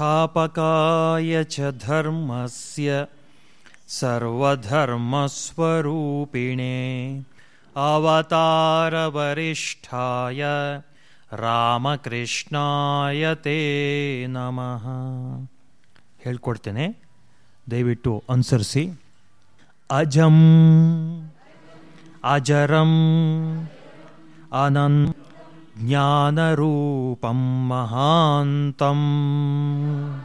संस्थापकाय च धर्मस्य सर्वधर्मस्वरूपिणे अवतारवरिष्ठाय ರಾಮಕೃಷ್ಣಾಯ ತೇ ನಮಃ ಹೇಳ್ಕೊಡ್ತೇನೆ ದಯವಿಟ್ಟು ಅನುಸರಿಸಿ ಅಜಂ ಅಜರಂ ಅನನ್ ज्ञानरूपं महान्तम्।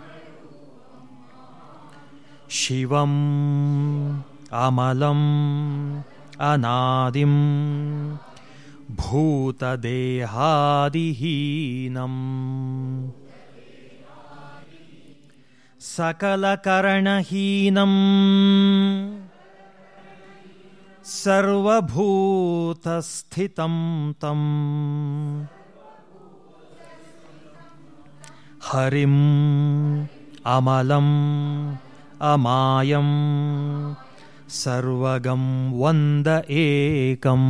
शिवम् अमलम् अनादिम् भूतदेहादिहीनम्। सकलकरणहीनम्। सर्वभूतस्थितं तम् हरिम् अमलम् अमायम् ಸರ್ವಗಂ ವಂದ ಏಕಂ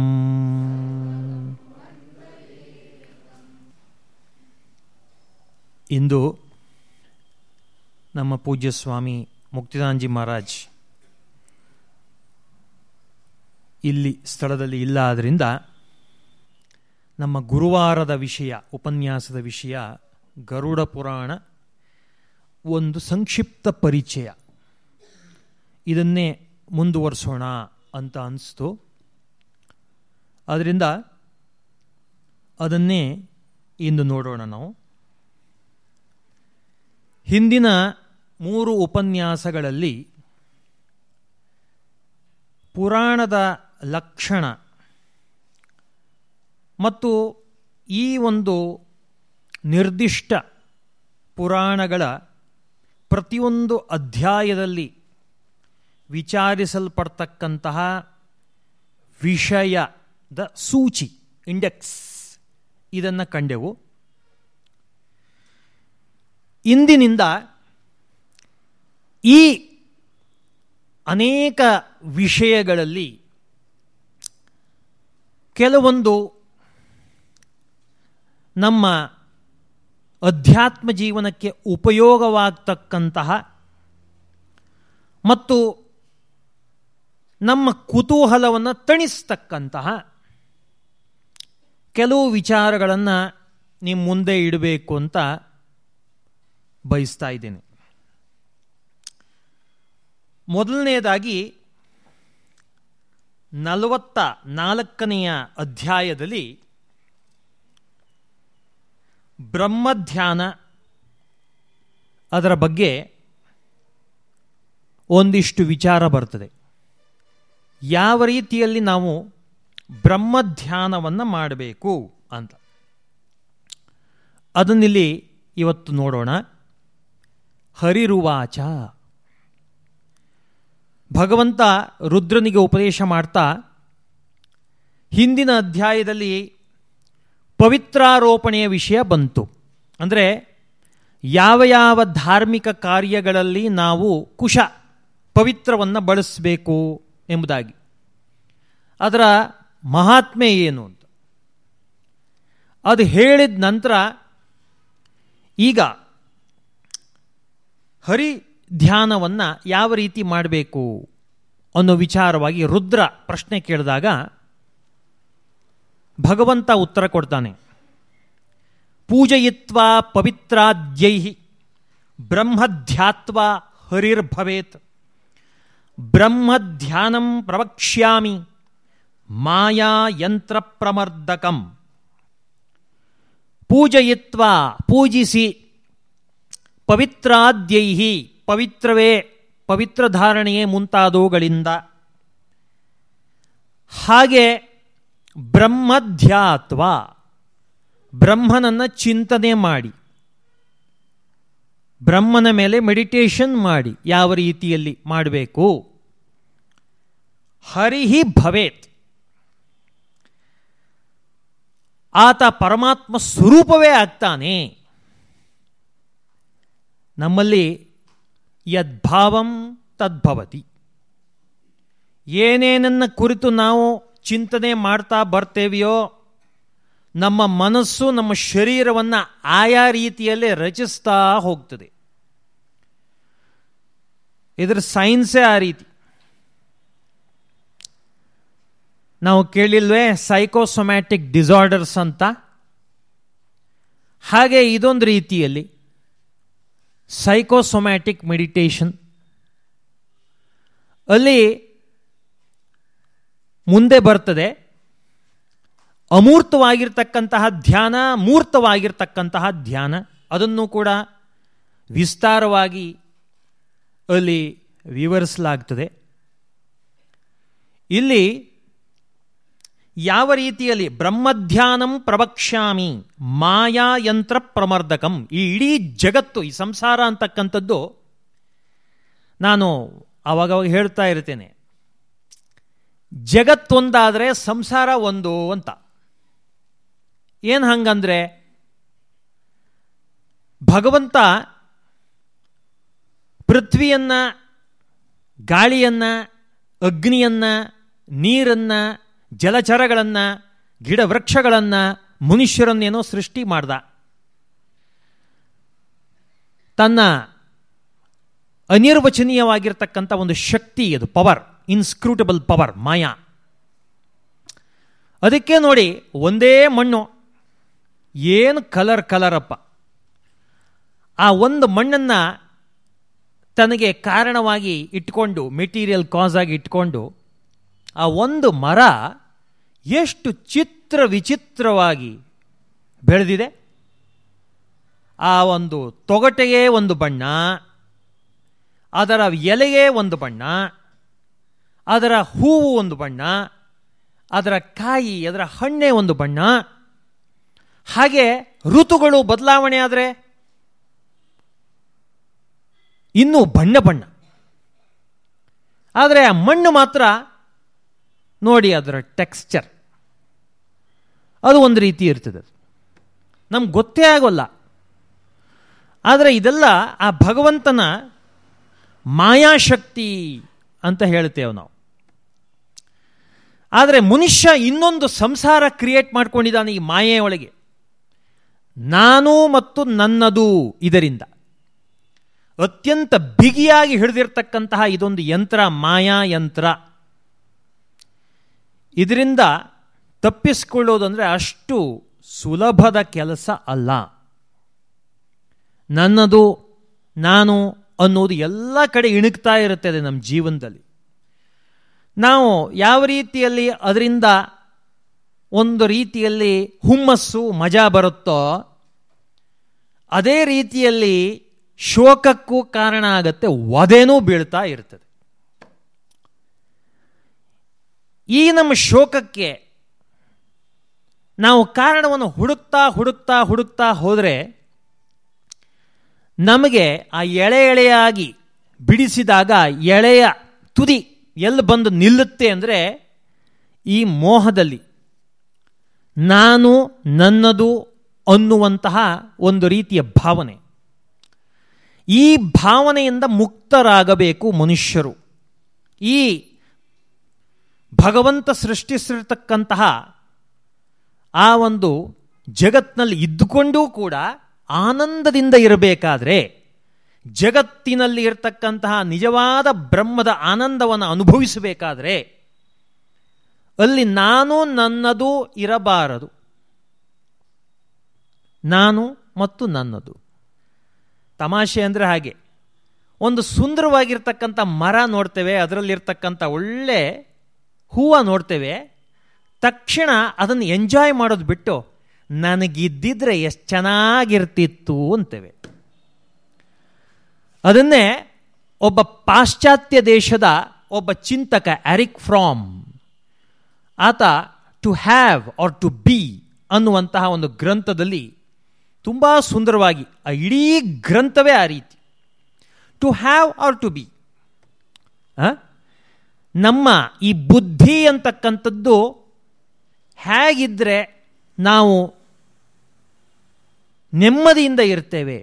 ಇಂದು ನಮ್ಮ ಪೂಜ್ಯ ಸ್ವಾಮಿ ಮುಕ್ತಿದಾಂಜಿ ಮಹಾರಾಜ್ ಇಲ್ಲಿ ಸ್ಥಳದಲ್ಲಿ ಇಲ್ಲ ಆದ್ದರಿಂದ ನಮ್ಮ ಗುರುವಾರದ ವಿಷಯ, ಉಪನ್ಯಾಸದ ವಿಷಯ, ಗರುಡ ಪುರಾಣ ಒಂದು ಸಂಕ್ಷಿಪ್ತ ಪರಿಚಯ. ಇದನ್ನೇ ಮುಂದುವರಿಸೋಣ ಅಂತ ಅನಿಸ್ತು. ಆದ್ದರಿಂದ ಅದನ್ನೇ ಇಂದು ನೋಡೋಣ ನಾವು. ಹಿಂದಿನ ಮೂರು ಉಪನ್ಯಾಸಗಳಲ್ಲಿ ಪುರಾಣದ ಲಕ್ಷಣ. ಮತ್ತು ಈ ಒಂದು ನಿರ್ದಿಷ್ಟ ಪುರಾಣಗಳ ಪ್ರತಿಯೊಂದು ಅಧ್ಯಾಯದಲ್ಲಿ ವಿಚಾರಿಸಲ್ಪಡ್ತಕ್ಕಂತಹ ವಿಷಯದ ಸೂಚಿ ಇಂಡೆಕ್ಸ್ ಇದನ್ನು ಕಂಡೆವು. ಇಂದಿನಿಂದ ಈ ಅನೇಕ ವಿಷಯಗಳಲ್ಲಿ ಕೆಲವೊಂದು ನಮ್ಮ ಅಧ್ಯಾತ್ಮ ಜೀವನಕ್ಕೆ ಉಪಯೋಗವಾಗ್ತಕ್ಕಂತಹ ಮತ್ತು ನಮ್ಮ ಕುತೂಹಲವನ್ನು ತಣಿಸ್ತಕ್ಕಂತಹ ಕೆಲವು ವಿಚಾರಗಳನ್ನು ನಿಮ್ಮ ಮುಂದೆ ಇಡಬೇಕು ಅಂತ ಬಯಸ್ತಾ ಇದ್ದೇನೆ. ಮೊದಲನೆಯದಾಗಿ ನಲವತ್ತ ನಾಲ್ಕನೆಯ ಅಧ್ಯಾಯದಲ್ಲಿ ಬ್ರಹ್ಮಧ್ಯಾನ ಅದರ ಬಗ್ಗೆ ಒಂದಿಷ್ಟು ವಿಚಾರ ಬರ್ತದೆ. ಯಾವ ರೀತಿಯಲ್ಲಿ ನಾವು ಬ್ರಹ್ಮಧ್ಯಾನವನ್ನು ಮಾಡಬೇಕು ಅಂತ. ಅದನ್ನಿಲ್ಲಿ ಇವತ್ತು ನೋಡೋಣ. ಹರಿರುವಾಚ. ಭಗವಂತ ರುದ್ರನಿಗೆ ಉಪದೇಶ ಮಾಡ್ತಾ ಹಿಂದಿನ ಅಧ್ಯಾಯದಲ್ಲಿ ಪವಿತ್ರಾರೋಪಣೆಯ ವಿಷಯ ಬಂತು. ಅಂದರೆ ಯಾವ ಯಾವ ಧಾರ್ಮಿಕ ಕಾರ್ಯಗಳಲ್ಲಿ ನಾವು ಕುಶ ಪವಿತ್ರವನ್ನು ಬಳಸಬೇಕು ಎಂಬುದಾಗಿ. ಅದರ ಮಹಾತ್ಮೆ ಏನು ಅಂತ. ಅದು ಹೇಳಿದ ನಂತರ ಈಗ ಹರಿ ಧ್ಯಾನವನ್ನು ಯಾವ ರೀತಿ ಮಾಡಬೇಕು ಅನ್ನೋ ವಿಚಾರವಾಗಿ ರುದ್ರ ಪ್ರಶ್ನೆ ಕೇಳಿದಾಗ ಭಗವಂತ ಉತ್ತರ ಕೊಡ್ತಾನೆ. ಪೂಜಯಿತ್ವ ಪವಿತ್ರಾದ್ಯೈ ಬ್ರಹ್ಮಧ್ಯಾತ್ವ ಹರಿರ್ಭವೇತ್, ಬ್ರಹ್ಮಧ್ಯಾನಂ ಪ್ರವಕ್ಷ್ಯಾಮಿ ಮಾಯಾಯಂತ್ರ ಪ್ರಮರ್ದಕಂ ಪೂಜಯಿತ್ವ, ಪೂಜಿಸಿ ಪವಿತ್ರಾದ್ಯೈ ಪವಿತ್ರವೇ ಪವಿತ್ರ ಧಾರಣೆಯೇ ಮುಂತಾದವುಗಳಿಂದ. ಹಾಗೆ ಬ್ರಹ್ಮಧ್ಯಾತ್ವ, ಬ್ರಹ್ಮನನ್ನು ಚಿಂತನೆ ಮಾಡಿ, ಬ್ರಹ್ಮನ ಮೇಲೆ ಮೆಡಿಟೇಷನ್ ಮಾಡಿ ಯಾವ ರೀತಿಯಲ್ಲಿ ಮಾಡಬೇಕು? ಹರಿಹಿ ಭವೇತ್. ಆತ ಪರಮಾತ್ಮ ಸ್ವರೂಪವೇ ಆಗ್ತಾನೆ. ನಮ್ಮಲ್ಲಿ ಯದ್ಭಾವಂ ತದ್ಭವತಿ. ಏನೇನನ್ನು ಕುರಿತು ನಾವು ಚಿಂತನೆ ಮಾಡ್ತಾ ಬರ್ತೇವೆಯೋ, ನಮ್ಮ ಮನಸ್ಸು, ನಮ್ಮ ಶರೀರವನ್ನು ಆಯಾ ರೀತಿಯಲ್ಲೇ ರಚಿಸ್ತಾ ಹೋಗ್ತದೆ. ಇದರ ಸೈನ್ಸೇ ಆ ರೀತಿ. ನಾವು ಕೇಳಿಲ್ವೇ ಸೈಕೋಸೊಮ್ಯಾಟಿಕ್ ಡಿಸಾರ್ಡರ್ಸ್ ಅಂತ? ಹಾಗೆ ಇದೊಂದು ರೀತಿಯಲ್ಲಿ ಸೈಕೋಸೊಮ್ಯಾಟಿಕ್ ಮೆಡಿಟೇಷನ್ ಅಲ್ಲಿ ಮುಂದೆ ಬರ್ತದೆ, ಅಮೂರ್ತವಾಗಿರ್ತಕ್ಕಂತಹ ಧ್ಯಾನ, ಮೂರ್ತವಾಗಿರ್ತಕ್ಕಂತಹ ಧ್ಯಾನ. ಅದನ್ನು ಕೂಡ ವಿಸ್ತಾರವಾಗಿ ಅಲ್ಲಿ ವಿವರಿಸಲಾಗ್ತದೆ. ಇಲ್ಲಿ ಯಾವ ರೀತಿಯಲ್ಲಿ ಬ್ರಹ್ಮಧ್ಯಾನಂ ಪ್ರವಕ್ಷ್ಯಾಮಿ, ಮಾಯಾ ಯಂತ್ರ ಪ್ರಮರ್ದಕಂ, ಈ ಇಡೀ ಜಗತ್ತು, ಈ ಸಂಸಾರ ಅಂತಕ್ಕಂಥದ್ದು ನಾನು ಅವಾಗವಾಗ ಹೇಳ್ತಾ ಇರ್ತೇನೆ. ಜಗತ್ತೊಂದಾದರೆ ಸಂಸಾರ ಒಂದು ಅಂತ. ಏನು ಹಂಗಂದರೆ, ಭಗವಂತ ಪೃಥ್ವಿಯನ್ನು, ಗಾಳಿಯನ್ನ, ಅಗ್ನಿಯನ್ನ, ನೀರನ್ನ ಜಲಚರಗಳನ್ನು ಗಿಡ ವೃಕ್ಷಗಳನ್ನು ಮನುಷ್ಯರನ್ನೇನೋ ಸೃಷ್ಟಿ ಮಾಡ್ದ. ತನ್ನ ಅನಿರ್ವಚನೀಯವಾಗಿರ್ತಕ್ಕಂಥ ಒಂದು ಶಕ್ತಿ ಅದು, ಪವರ್, ಇನ್ಸ್ಕ್ರೂಟಬಲ್ ಪವರ್, ಮಾಯಾ. ಅದಕ್ಕೆ ನೋಡಿ, ಒಂದೇ ಮಣ್ಣು, ಏನು ಕಲರ್ ಕಲರಪ್ಪ. ಆ ಒಂದು ಮಣ್ಣನ್ನು ತನಗೆ ಕಾರಣವಾಗಿ ಇಟ್ಕೊಂಡು, ಮೆಟೀರಿಯಲ್ ಕಾಸ್ ಆಗಿ ಇಟ್ಕೊಂಡು, ಆ ಒಂದು ಮರ ಎಷ್ಟು ಚಿತ್ರ ವಿಚಿತ್ರವಾಗಿ ಬೆಳೆದಿದೆ. ಆ ಒಂದು ತೊಗಟೆಯೇ ಒಂದು ಬಣ್ಣ, ಅದರ ಎಲೆಯೇ ಒಂದು ಬಣ್ಣ, ಅದರ ಹೂವು ಒಂದು ಬಣ್ಣ, ಅದರ ಕಾಯಿ, ಅದರ ಹಣ್ಣೆ ಒಂದು ಬಣ್ಣ. ಹಾಗೆ ಋತುಗಳು ಬದಲಾವಣೆ ಆದರೆ ಇನ್ನೂ ಬಣ್ಣ ಬಣ್ಣ. ಆದರೆ ಆ ಮಣ್ಣು ಮಾತ್ರ ನೋಡಿ ಅದರ ಟೆಕ್ಸ್ಚರ್ ಅದು ಒಂದು ರೀತಿ ಇರ್ತದೆ. ನಮ್ಗೆ ಗೊತ್ತೇ ಆಗೋಲ್ಲ. ಆದರೆ ಇದೆಲ್ಲ ಆ ಭಗವಂತನ ಮಾಯಾಶಕ್ತಿ ಅಂತ ಹೇಳ್ತೇವೆ ನಾವು. ಆದರೆ ಮನುಷ್ಯ ಇನ್ನೊಂದು ಸಂಸಾರ ಕ್ರಿಯೇಟ್ ಮಾಡ್ಕೊಂಡಿದ್ದಾನೆ ಈ ಮಾಯೆಯೊಳಗೆ. ನಾನು ಮತ್ತು ನನ್ನದು ಇದರಿಂದ. ಅತ್ಯಂತ ಬಿಗಿಯಾಗಿ ಹಿಡಿದಿರ್ತಕ್ಕಂತಹ ಇದೊಂದು ಯಂತ್ರ ಮಾಯಾ ಯಂತ್ರ ಇದರಿಂದ ತಪ್ಪಿಸಿಕೊಳ್ಳೋದಂದರೆ ಅಷ್ಟು ಸುಲಭದ ಕೆಲಸ ಅಲ್ಲ. ನನ್ನದು, ನಾನು ಅನ್ನೋದು ಎಲ್ಲ ಕಡೆ ಇಣುಕ್ತಾ ಇರುತ್ತದೆ ನಮ್ಮ ಜೀವನದಲ್ಲಿ. ನಾವು ಯಾವ ರೀತಿಯಲ್ಲಿ ಅದರಿಂದ ಒಂದು ರೀತಿಯಲ್ಲಿ ಹುಮ್ಮಸ್ಸು, ಮಜಾ ಬರುತ್ತೋ, ಅದೇ ರೀತಿಯಲ್ಲಿ ಶೋಕಕ್ಕೂ ಕಾರಣ ಆಗತ್ತೆ ಒದೇನೂ ಬೀಳ್ತಾ ಇರ್ತದೆ. ಈ ನಮ್ಮ ಶೋಕಕ್ಕೆ ನಾವು ಕಾರಣವನ್ನು ಹುಡುಕ್ತಾ ಹುಡುಕ್ತಾ ಹುಡುಕ್ತಾ ಹೋದರೆ ನಮಗೆ ಆ ಎಳೆ ಎಳೆಯಾಗಿ ಬಿಡಿಸಿದಾಗ ಎಳೆಯ ತುದಿ ಎಲ್ಲಿ ಬಂದು ನಿಲ್ಲುತ್ತೆ ಅಂದರೆ ಈ ಮೋಹದಲ್ಲಿ. ನಾನು ನನ್ನದು ಅನ್ನುವಂತಹ ಒಂದು ರೀತಿಯ ಭಾವನೆ. ಈ ಭಾವನೆಯಿಂದ ಮುಕ್ತರಾಗಬೇಕು ಮನುಷ್ಯರು. ಈ ಭಗವಂತ ಸೃಷ್ಟಿಸಿರ್ತಕ್ಕಂತಹ ಆ ಒಂದು ಜಗತ್ತಿನಲ್ಲಿ ಇದ್ದುಕೊಂಡೂ ಕೂಡ ಆನಂದದಿಂದ ಇರಬೇಕಾದ್ರೆ ಜಗತ್ತಿನಲ್ಲಿ ಇರತಕ್ಕಂತಹ ನಿಜವಾದ ಬ್ರಹ್ಮದ ಆನಂದವನ್ನು ಅನುಭವಿಸಬೇಕಾದ್ರೆ ಅಲ್ಲಿ ನಾನು ನನ್ನದು ಇರಬಾರದು. ನಾನು ಮತ್ತು ನನ್ನದು. ತಮಾಷೆ ಅಂದರೆ ಹಾಗೆ. ಒಂದು ಸುಂದರವಾಗಿರ್ತಕ್ಕಂಥ ಮರ ನೋಡ್ತೇವೆ, ಅದರಲ್ಲಿರ್ತಕ್ಕಂಥ ಒಳ್ಳೆ ಹೂವು ನೋಡ್ತೇವೆ, ತಕ್ಷಣ ಅದನ್ನು ಎಂಜಾಯ್ ಮಾಡೋದು ಬಿಟ್ಟು, ನನಗಿದ್ದಿದ್ರೆ ಎಷ್ಟು ಚೆನ್ನಾಗಿರ್ತಿತ್ತು ಅಂತೇವೆ. ಅದನ್ನೇ ಒಬ್ಬ ಪಾಶ್ಚಾತ್ಯ ದೇಶದ ಒಬ್ಬ ಚಿಂತಕ ಆರಿಕ್ ಫ್ರಾಮ್, ಆತ to have or to be ಅನ್ನುವಂತಹ ಒಂದು ಗ್ರಂಥದಲ್ಲಿ ತುಂಬ ಸುಂದರವಾಗಿ ಆ ಇಡೀ ಗ್ರಂಥವೇ ಆ ರೀತಿ. To have or to be ನಮ್ಮ ಈ ಬುದ್ಧಿ ಅಂತಕ್ಕಂಥದ್ದು ಹೇಗಿದ್ದರೆ ನಾವು ನೆಮ್ಮದಿಯಿಂದ ಇರ್ತೇವೆ,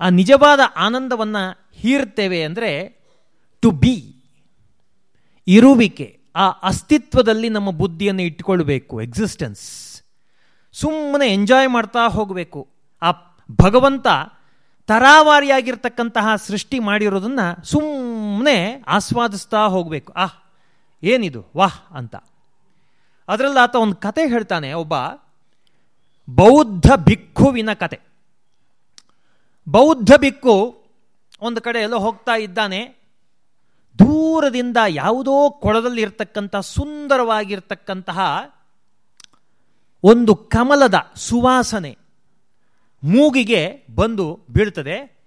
ಆ ನಿಜವಾದ ಆನಂದವನ್ನು ಹೀರ್ತೇವೆ ಅಂದರೆ ಟು ಬಿ ಇರುವಿಕೆ, ಆ ಅಸ್ತಿತ್ವದಲ್ಲಿ ನಮ್ಮ ಬುದ್ಧಿಯನ್ನು ಇಟ್ಟುಕೊಳ್ಬೇಕು ಎಕ್ಸಿಸ್ಟೆನ್ಸ್ ಸುಮ್ಮನೆ ಎಂಜಾಯ್ ಮಾಡ್ತಾ ಹೋಗಬೇಕು. ಆ ಭಗವಂತ ತರಾವಾರಿಯಾಗಿರ್ತಕ್ಕಂತಹ ಸೃಷ್ಟಿ ಮಾಡಿರೋದನ್ನು ಸುಮ್ಮನೆ ಆಸ್ವಾದಿಸ್ತಾ ಹೋಗಬೇಕು. ಆಹ್ ಏನಿದು? ವಾಹ್ ಅಂತ. ಅದರಲ್ಲಿ ಆತ ಒಂದು ಕತೆ ಹೇಳ್ತಾನೆ. ಒಬ್ಬ ಬೌದ್ಧ ಭಿಕ್ಕುವಿನ ಕತೆ. ಬೌದ್ಧ ಭಿಕ್ಕು ಒಂದು ಕಡೆ ಎಲ್ಲೋ ಹೋಗ್ತಾ ಇದ್ದಾನೆ. ದೂರದಿಂದ ಯಾವುದೋ ಕೊಳದಲ್ಲಿ ಇರ್ತಕ್ಕಂಥ ಸುಂದರವಾಗಿರ್ತಕ್ಕಂತಹ ಒಂದು ಕಮಲದ ಸುವಾಸನೆ ಮೂಗಿಗೆ ಬಂದು ಬೀಳ್ತದೆ.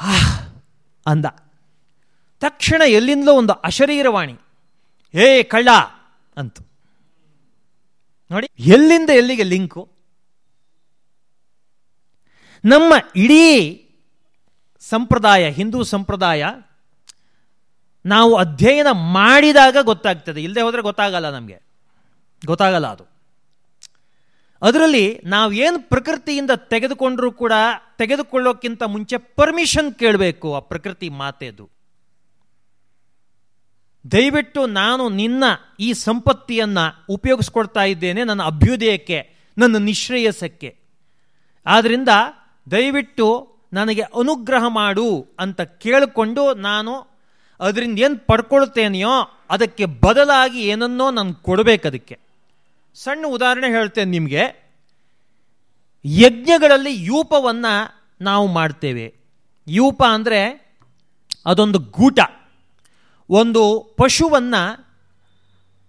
ಆಹ್ ಅಂದ. ತಕ್ಷಣ ಎಲ್ಲಿಂದಲೋ ಒಂದು ಅಶರೀರವಾಣಿ ಏ ಕಳ್ಳ ಅಂತ. ನೋಡಿ, ಎಲ್ಲಿಂದ ಎಲ್ಲಿಗೆ ಲಿಂಕು? ನಮ್ಮ ಇಡೀ ಸಂಪ್ರದಾಯ, ಹಿಂದೂ ಸಂಪ್ರದಾಯ, ನಾವು ಅಧ್ಯಯನ ಮಾಡಿದಾಗ ಗೊತ್ತಾಗ್ತದೆ. ಇಲ್ಲದೆ ಹೋದರೆ ಗೊತ್ತಾಗಲ್ಲ ನಮಗೆ. ಗೊತ್ತಾಗಲ್ಲ ಅದು. ಅದರಲ್ಲಿ ನಾವು ಏನು ಪ್ರಕೃತಿಯಿಂದ ತೆಗೆದುಕೊಂಡರೂ ಕೂಡ, ತೆಗೆದುಕೊಳ್ಳೋಕ್ಕಿಂತ ಮುಂಚೆ ಪರ್ಮಿಷನ್ ಕೇಳಬೇಕು ಆ ಪ್ರಕೃತಿ ಮಾತೆದು. ದಯವಿಟ್ಟು ನಾನು ನಿನ್ನ ಈ ಸಂಪತ್ತಿಯನ್ನು ಉಪಯೋಗಿಸ್ಕೊಡ್ತಾ ಇದ್ದೇನೆ ನನ್ನ ಅಭ್ಯುದಯಕ್ಕೆ, ನನ್ನ ನಿಶ್ರೇಯಸಕ್ಕೆ ಆದ್ದರಿಂದ ದಯವಿಟ್ಟು ನನಗೆ ಅನುಗ್ರಹ ಮಾಡು ಅಂತ ಕೇಳಿಕೊಂಡು ನಾನು ಅದರಿಂದ ಏನು ಪಡ್ಕೊಳ್ತೇನೆಯೋ ಅದಕ್ಕೆ ಬದಲಾಗಿ ಏನನ್ನೋ ನಾನು ಕೊಡಬೇಕು ಅದಕ್ಕೆ. ಸಣ್ಣ ಉದಾಹರಣೆ ಹೇಳ್ತೇನೆ ನಿಮಗೆ. ಯಜ್ಞಗಳಲ್ಲಿ ಯೂಪವನ್ನು ನಾವು ಮಾಡ್ತೇವೆ. ಯೂಪ ಅಂದರೆ ಅದೊಂದು ಗೂಟ. ಒಂದು ಪಶುವನ್ನು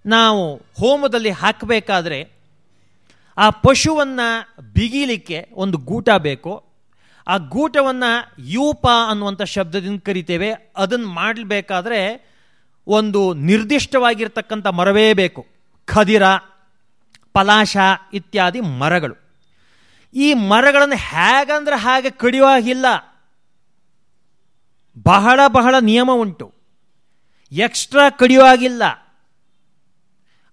ನಾವು ಹೋಮದಲ್ಲಿ ಹಾಕಬೇಕಾದ್ರೆ ಆ ಪಶುವನ್ನು ಬಿಗಿಲಿಕ್ಕೆ ಒಂದು ಗೂಟ ಬೇಕು. ಆ ಗೂಟವನ್ನು ಯೂಪ ಅನ್ನುವಂಥ ಶಬ್ದದಿಂದ ಕರಿತೇವೆ. ಅದನ್ನು ಮಾಡಬೇಕಾದ್ರೆ ಒಂದು ನಿರ್ದಿಷ್ಟವಾಗಿರ್ತಕ್ಕಂಥ ಮರವೇ ಬೇಕು. ಖದಿರ, ಪಲಾಶ ಇತ್ಯಾದಿ ಮರಗಳು. ಈ ಮರಗಳನ್ನು ಹೇಗಂದ್ರೆ ಹಾಗೆ ಕಡಿಯುವಾಗಿಲ್ಲ ಬಹಳ ಬಹಳ ನಿಯಮ ಉಂಟು. ಎಕ್ಸ್ಟ್ರಾ ಕಡಿಯುವಾಗಿಲ್ಲ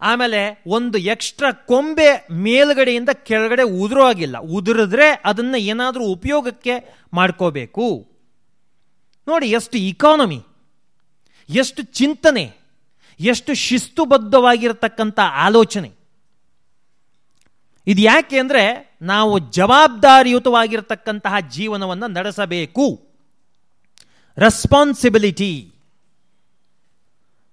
ಆಮೇಲೆ ಒಂದು ಎಕ್ಸ್ಟ್ರಾ ಕೊಂಬೆ ಮೇಲ್ಗಡೆಯಿಂದ ಕೆಳಗಡೆ ಉದುರೋ ಆಗಿಲ್ಲ ಉದುರಿದ್ರೆ ಅದನ್ನು ಏನಾದರೂ ಉಪಯೋಗಕ್ಕೆ ಮಾಡ್ಕೋಬೇಕು. ನೋಡಿ, ಎಷ್ಟು ಇಕಾನಮಿ ಎಷ್ಟು ಚಿಂತನೆ, ಎಷ್ಟು ಶಿಸ್ತುಬದ್ಧವಾಗಿರತಕ್ಕಂಥ ಆಲೋಚನೆ. ಇದು ಯಾಕೆ ಅಂದರೆ ನಾವು ಜವಾಬ್ದಾರಿಯುತವಾಗಿರತಕ್ಕಂತಹ ಜೀವನವನ್ನು ನಡೆಸಬೇಕು. ರೆಸ್ಪಾನ್ಸಿಬಿಲಿಟಿ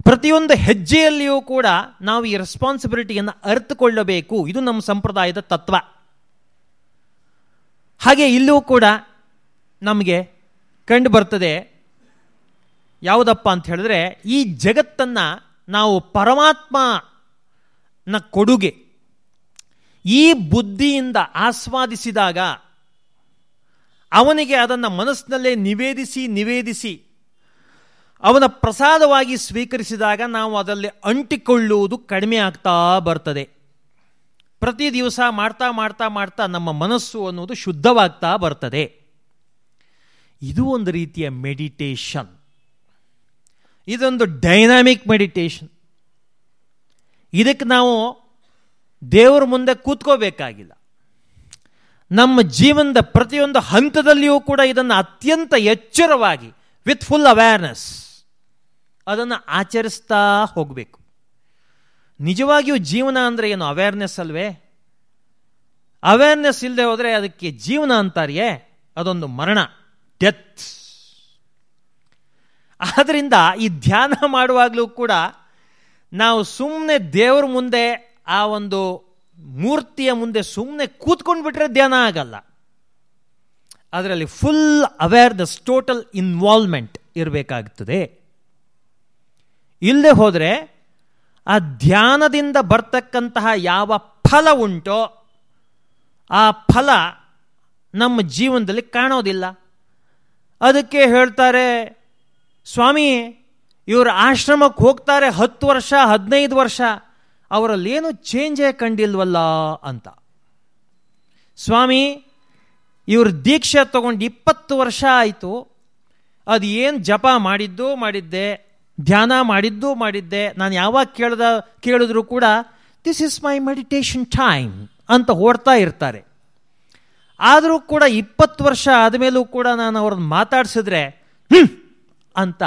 ಪ್ರತಿಯೊಂದು ಹೆಜ್ಜೆಯಲ್ಲಿಯೂ ಕೂಡ ನಾವು ಈ ರೆಸ್ಪಾನ್ಸಿಬಿಲಿಟಿಯನ್ನು ಅರ್ಥಕೊಳ್ಳಬೇಕು ಇದು ನಮ್ಮ ಸಂಪ್ರದಾಯದ ತತ್ವ. ಹಾಗೆ ಇಲ್ಲೂ ಕೂಡ ನಮಗೆ ಕಂಡು ಬರ್ತದೆ, ಯಾವುದಪ್ಪ ಅಂತ ಹೇಳಿದ್ರೆ, ಈ ಜಗತ್ತನ್ನು ನಾವು ಪರಮಾತ್ಮನ ಕೊಡುಗೆ, ಈ ಬುದ್ಧಿಯಿಂದ ಆಸ್ವಾದಿಸಿದಾಗ ಅವನಿಗೆ ಅದನ್ನು ಮನಸ್ಸಿನಲ್ಲೇ ನಿವೇದಿಸಿ ನಿವೇದಿಸಿ ಅವನ ಪ್ರಸಾದವಾಗಿ ಸ್ವೀಕರಿಸಿದಾಗ ನಾವು ಅದರಲ್ಲಿ ಅಂಟಿಕೊಳ್ಳುವುದು ಕಡಿಮೆ ಆಗ್ತಾ ಬರ್ತದೆ. ಪ್ರತಿ ದಿವಸ ಮಾಡ್ತಾ ಮಾಡ್ತಾ ಮಾಡ್ತಾ ನಮ್ಮ ಮನಸ್ಸು ಅನ್ನೋದು ಶುದ್ಧವಾಗ್ತಾ ಬರ್ತದೆ. ಇದು ಒಂದು ರೀತಿಯ ಮೆಡಿಟೇಷನ್ ಇದೊಂದು ಡೈನಾಮಿಕ್ ಮೆಡಿಟೇಷನ್ ಇದಕ್ಕೆ ನಾವು ದೇವರ ಮುಂದೆ ಕೂತ್ಕೋಬೇಕಾಗಿಲ್ಲ. ನಮ್ಮ ಜೀವನದ ಪ್ರತಿಯೊಂದು ಹಂತದಲ್ಲಿಯೂ ಕೂಡ ಇದನ್ನು ಅತ್ಯಂತ ಎಚ್ಚರವಾಗಿ ವಿತ್ ಫುಲ್ ಅವೇರ್ನೆಸ್ ಅದನ್ನು ಆಚರಿಸ್ತಾ ಹೋಗಬೇಕು. ನಿಜವಾಗಿಯೂ ಜೀವನ ಅಂದರೆ ಏನು? ಅವೇರ್ನೆಸ್ ಅಲ್ವೇ? ಅವೇರ್ನೆಸ್ ಇಲ್ಲದೆ ಹೋದರೆ ಅದಕ್ಕೆ ಜೀವನ ಅಂತಾರಿಯೇ? ಅದೊಂದು ಮರಣ. ಡೆತ್ ಆದ್ದರಿಂದ ಈ ಧ್ಯಾನ ಮಾಡುವಾಗಲೂ ಕೂಡ ನಾವು ಸುಮ್ಮನೆ ದೇವರ ಮುಂದೆ, ಆ ಒಂದು ಮೂರ್ತಿಯ ಮುಂದೆ ಸುಮ್ಮನೆ ಕೂತ್ಕೊಂಡು ಬಿಟ್ರೆ ಧ್ಯಾನ ಆಗಲ್ಲ. ಅದರಲ್ಲಿ ಫುಲ್ ಅವೇರ್ನೆಸ್ ಟೋಟಲ್ ಇನ್ವಾಲ್ವ್ಮೆಂಟ್ ಇರಬೇಕಾಗುತ್ತದೆ ಇಲ್ಲದೆ ಹೋದರೆ ಆ ಧ್ಯಾನದಿಂದ ಬರ್ತಕ್ಕಂತಹ ಯಾವ ಫಲ ಉಂಟೋ ಆ ಫಲ ನಮ್ಮ ಜೀವನದಲ್ಲಿ ಕಾಣೋದಿಲ್ಲ. ಅದಕ್ಕೆ ಹೇಳ್ತಾರೆ, ಸ್ವಾಮಿ, ಇವರು ಆಶ್ರಮಕ್ಕೆ ಹೋಗ್ತಾರೆ ಹತ್ತು ವರ್ಷ, ಹದಿನೈದು ವರ್ಷ, ಅವರಲ್ಲೇನು ಚೇಂಜೇ ಕಂಡಿಲ್ವಲ್ಲ ಅಂತ. ಸ್ವಾಮಿ, ಇವರು ದೀಕ್ಷೆ ತಗೊಂಡು ಇಪ್ಪತ್ತು ವರ್ಷ ಆಯಿತು, ಅದು ಏನು ಜಪ ಮಾಡಿದ್ದು ಮಾಡಿದ್ದೆ ಧ್ಯಾನ ಮಾಡಿದ್ದು ಮಾಡಿದ್ದೆ. ನಾನು ಯಾವಾಗ ಕೇಳ್ದ, ಕೇಳಿದ್ರು ಕೂಡ this is my meditation time ಅಂತ ಓಡ್ತಾ ಇರ್ತಾರೆ. ಆದರೂ ಕೂಡ ಇಪ್ಪತ್ತು ವರ್ಷ ಆದಮೇಲೂ ಕೂಡ ನಾನು ಅವ್ರನ್ನ ಮಾತಾಡಿಸಿದ್ರೆ ಅಂತ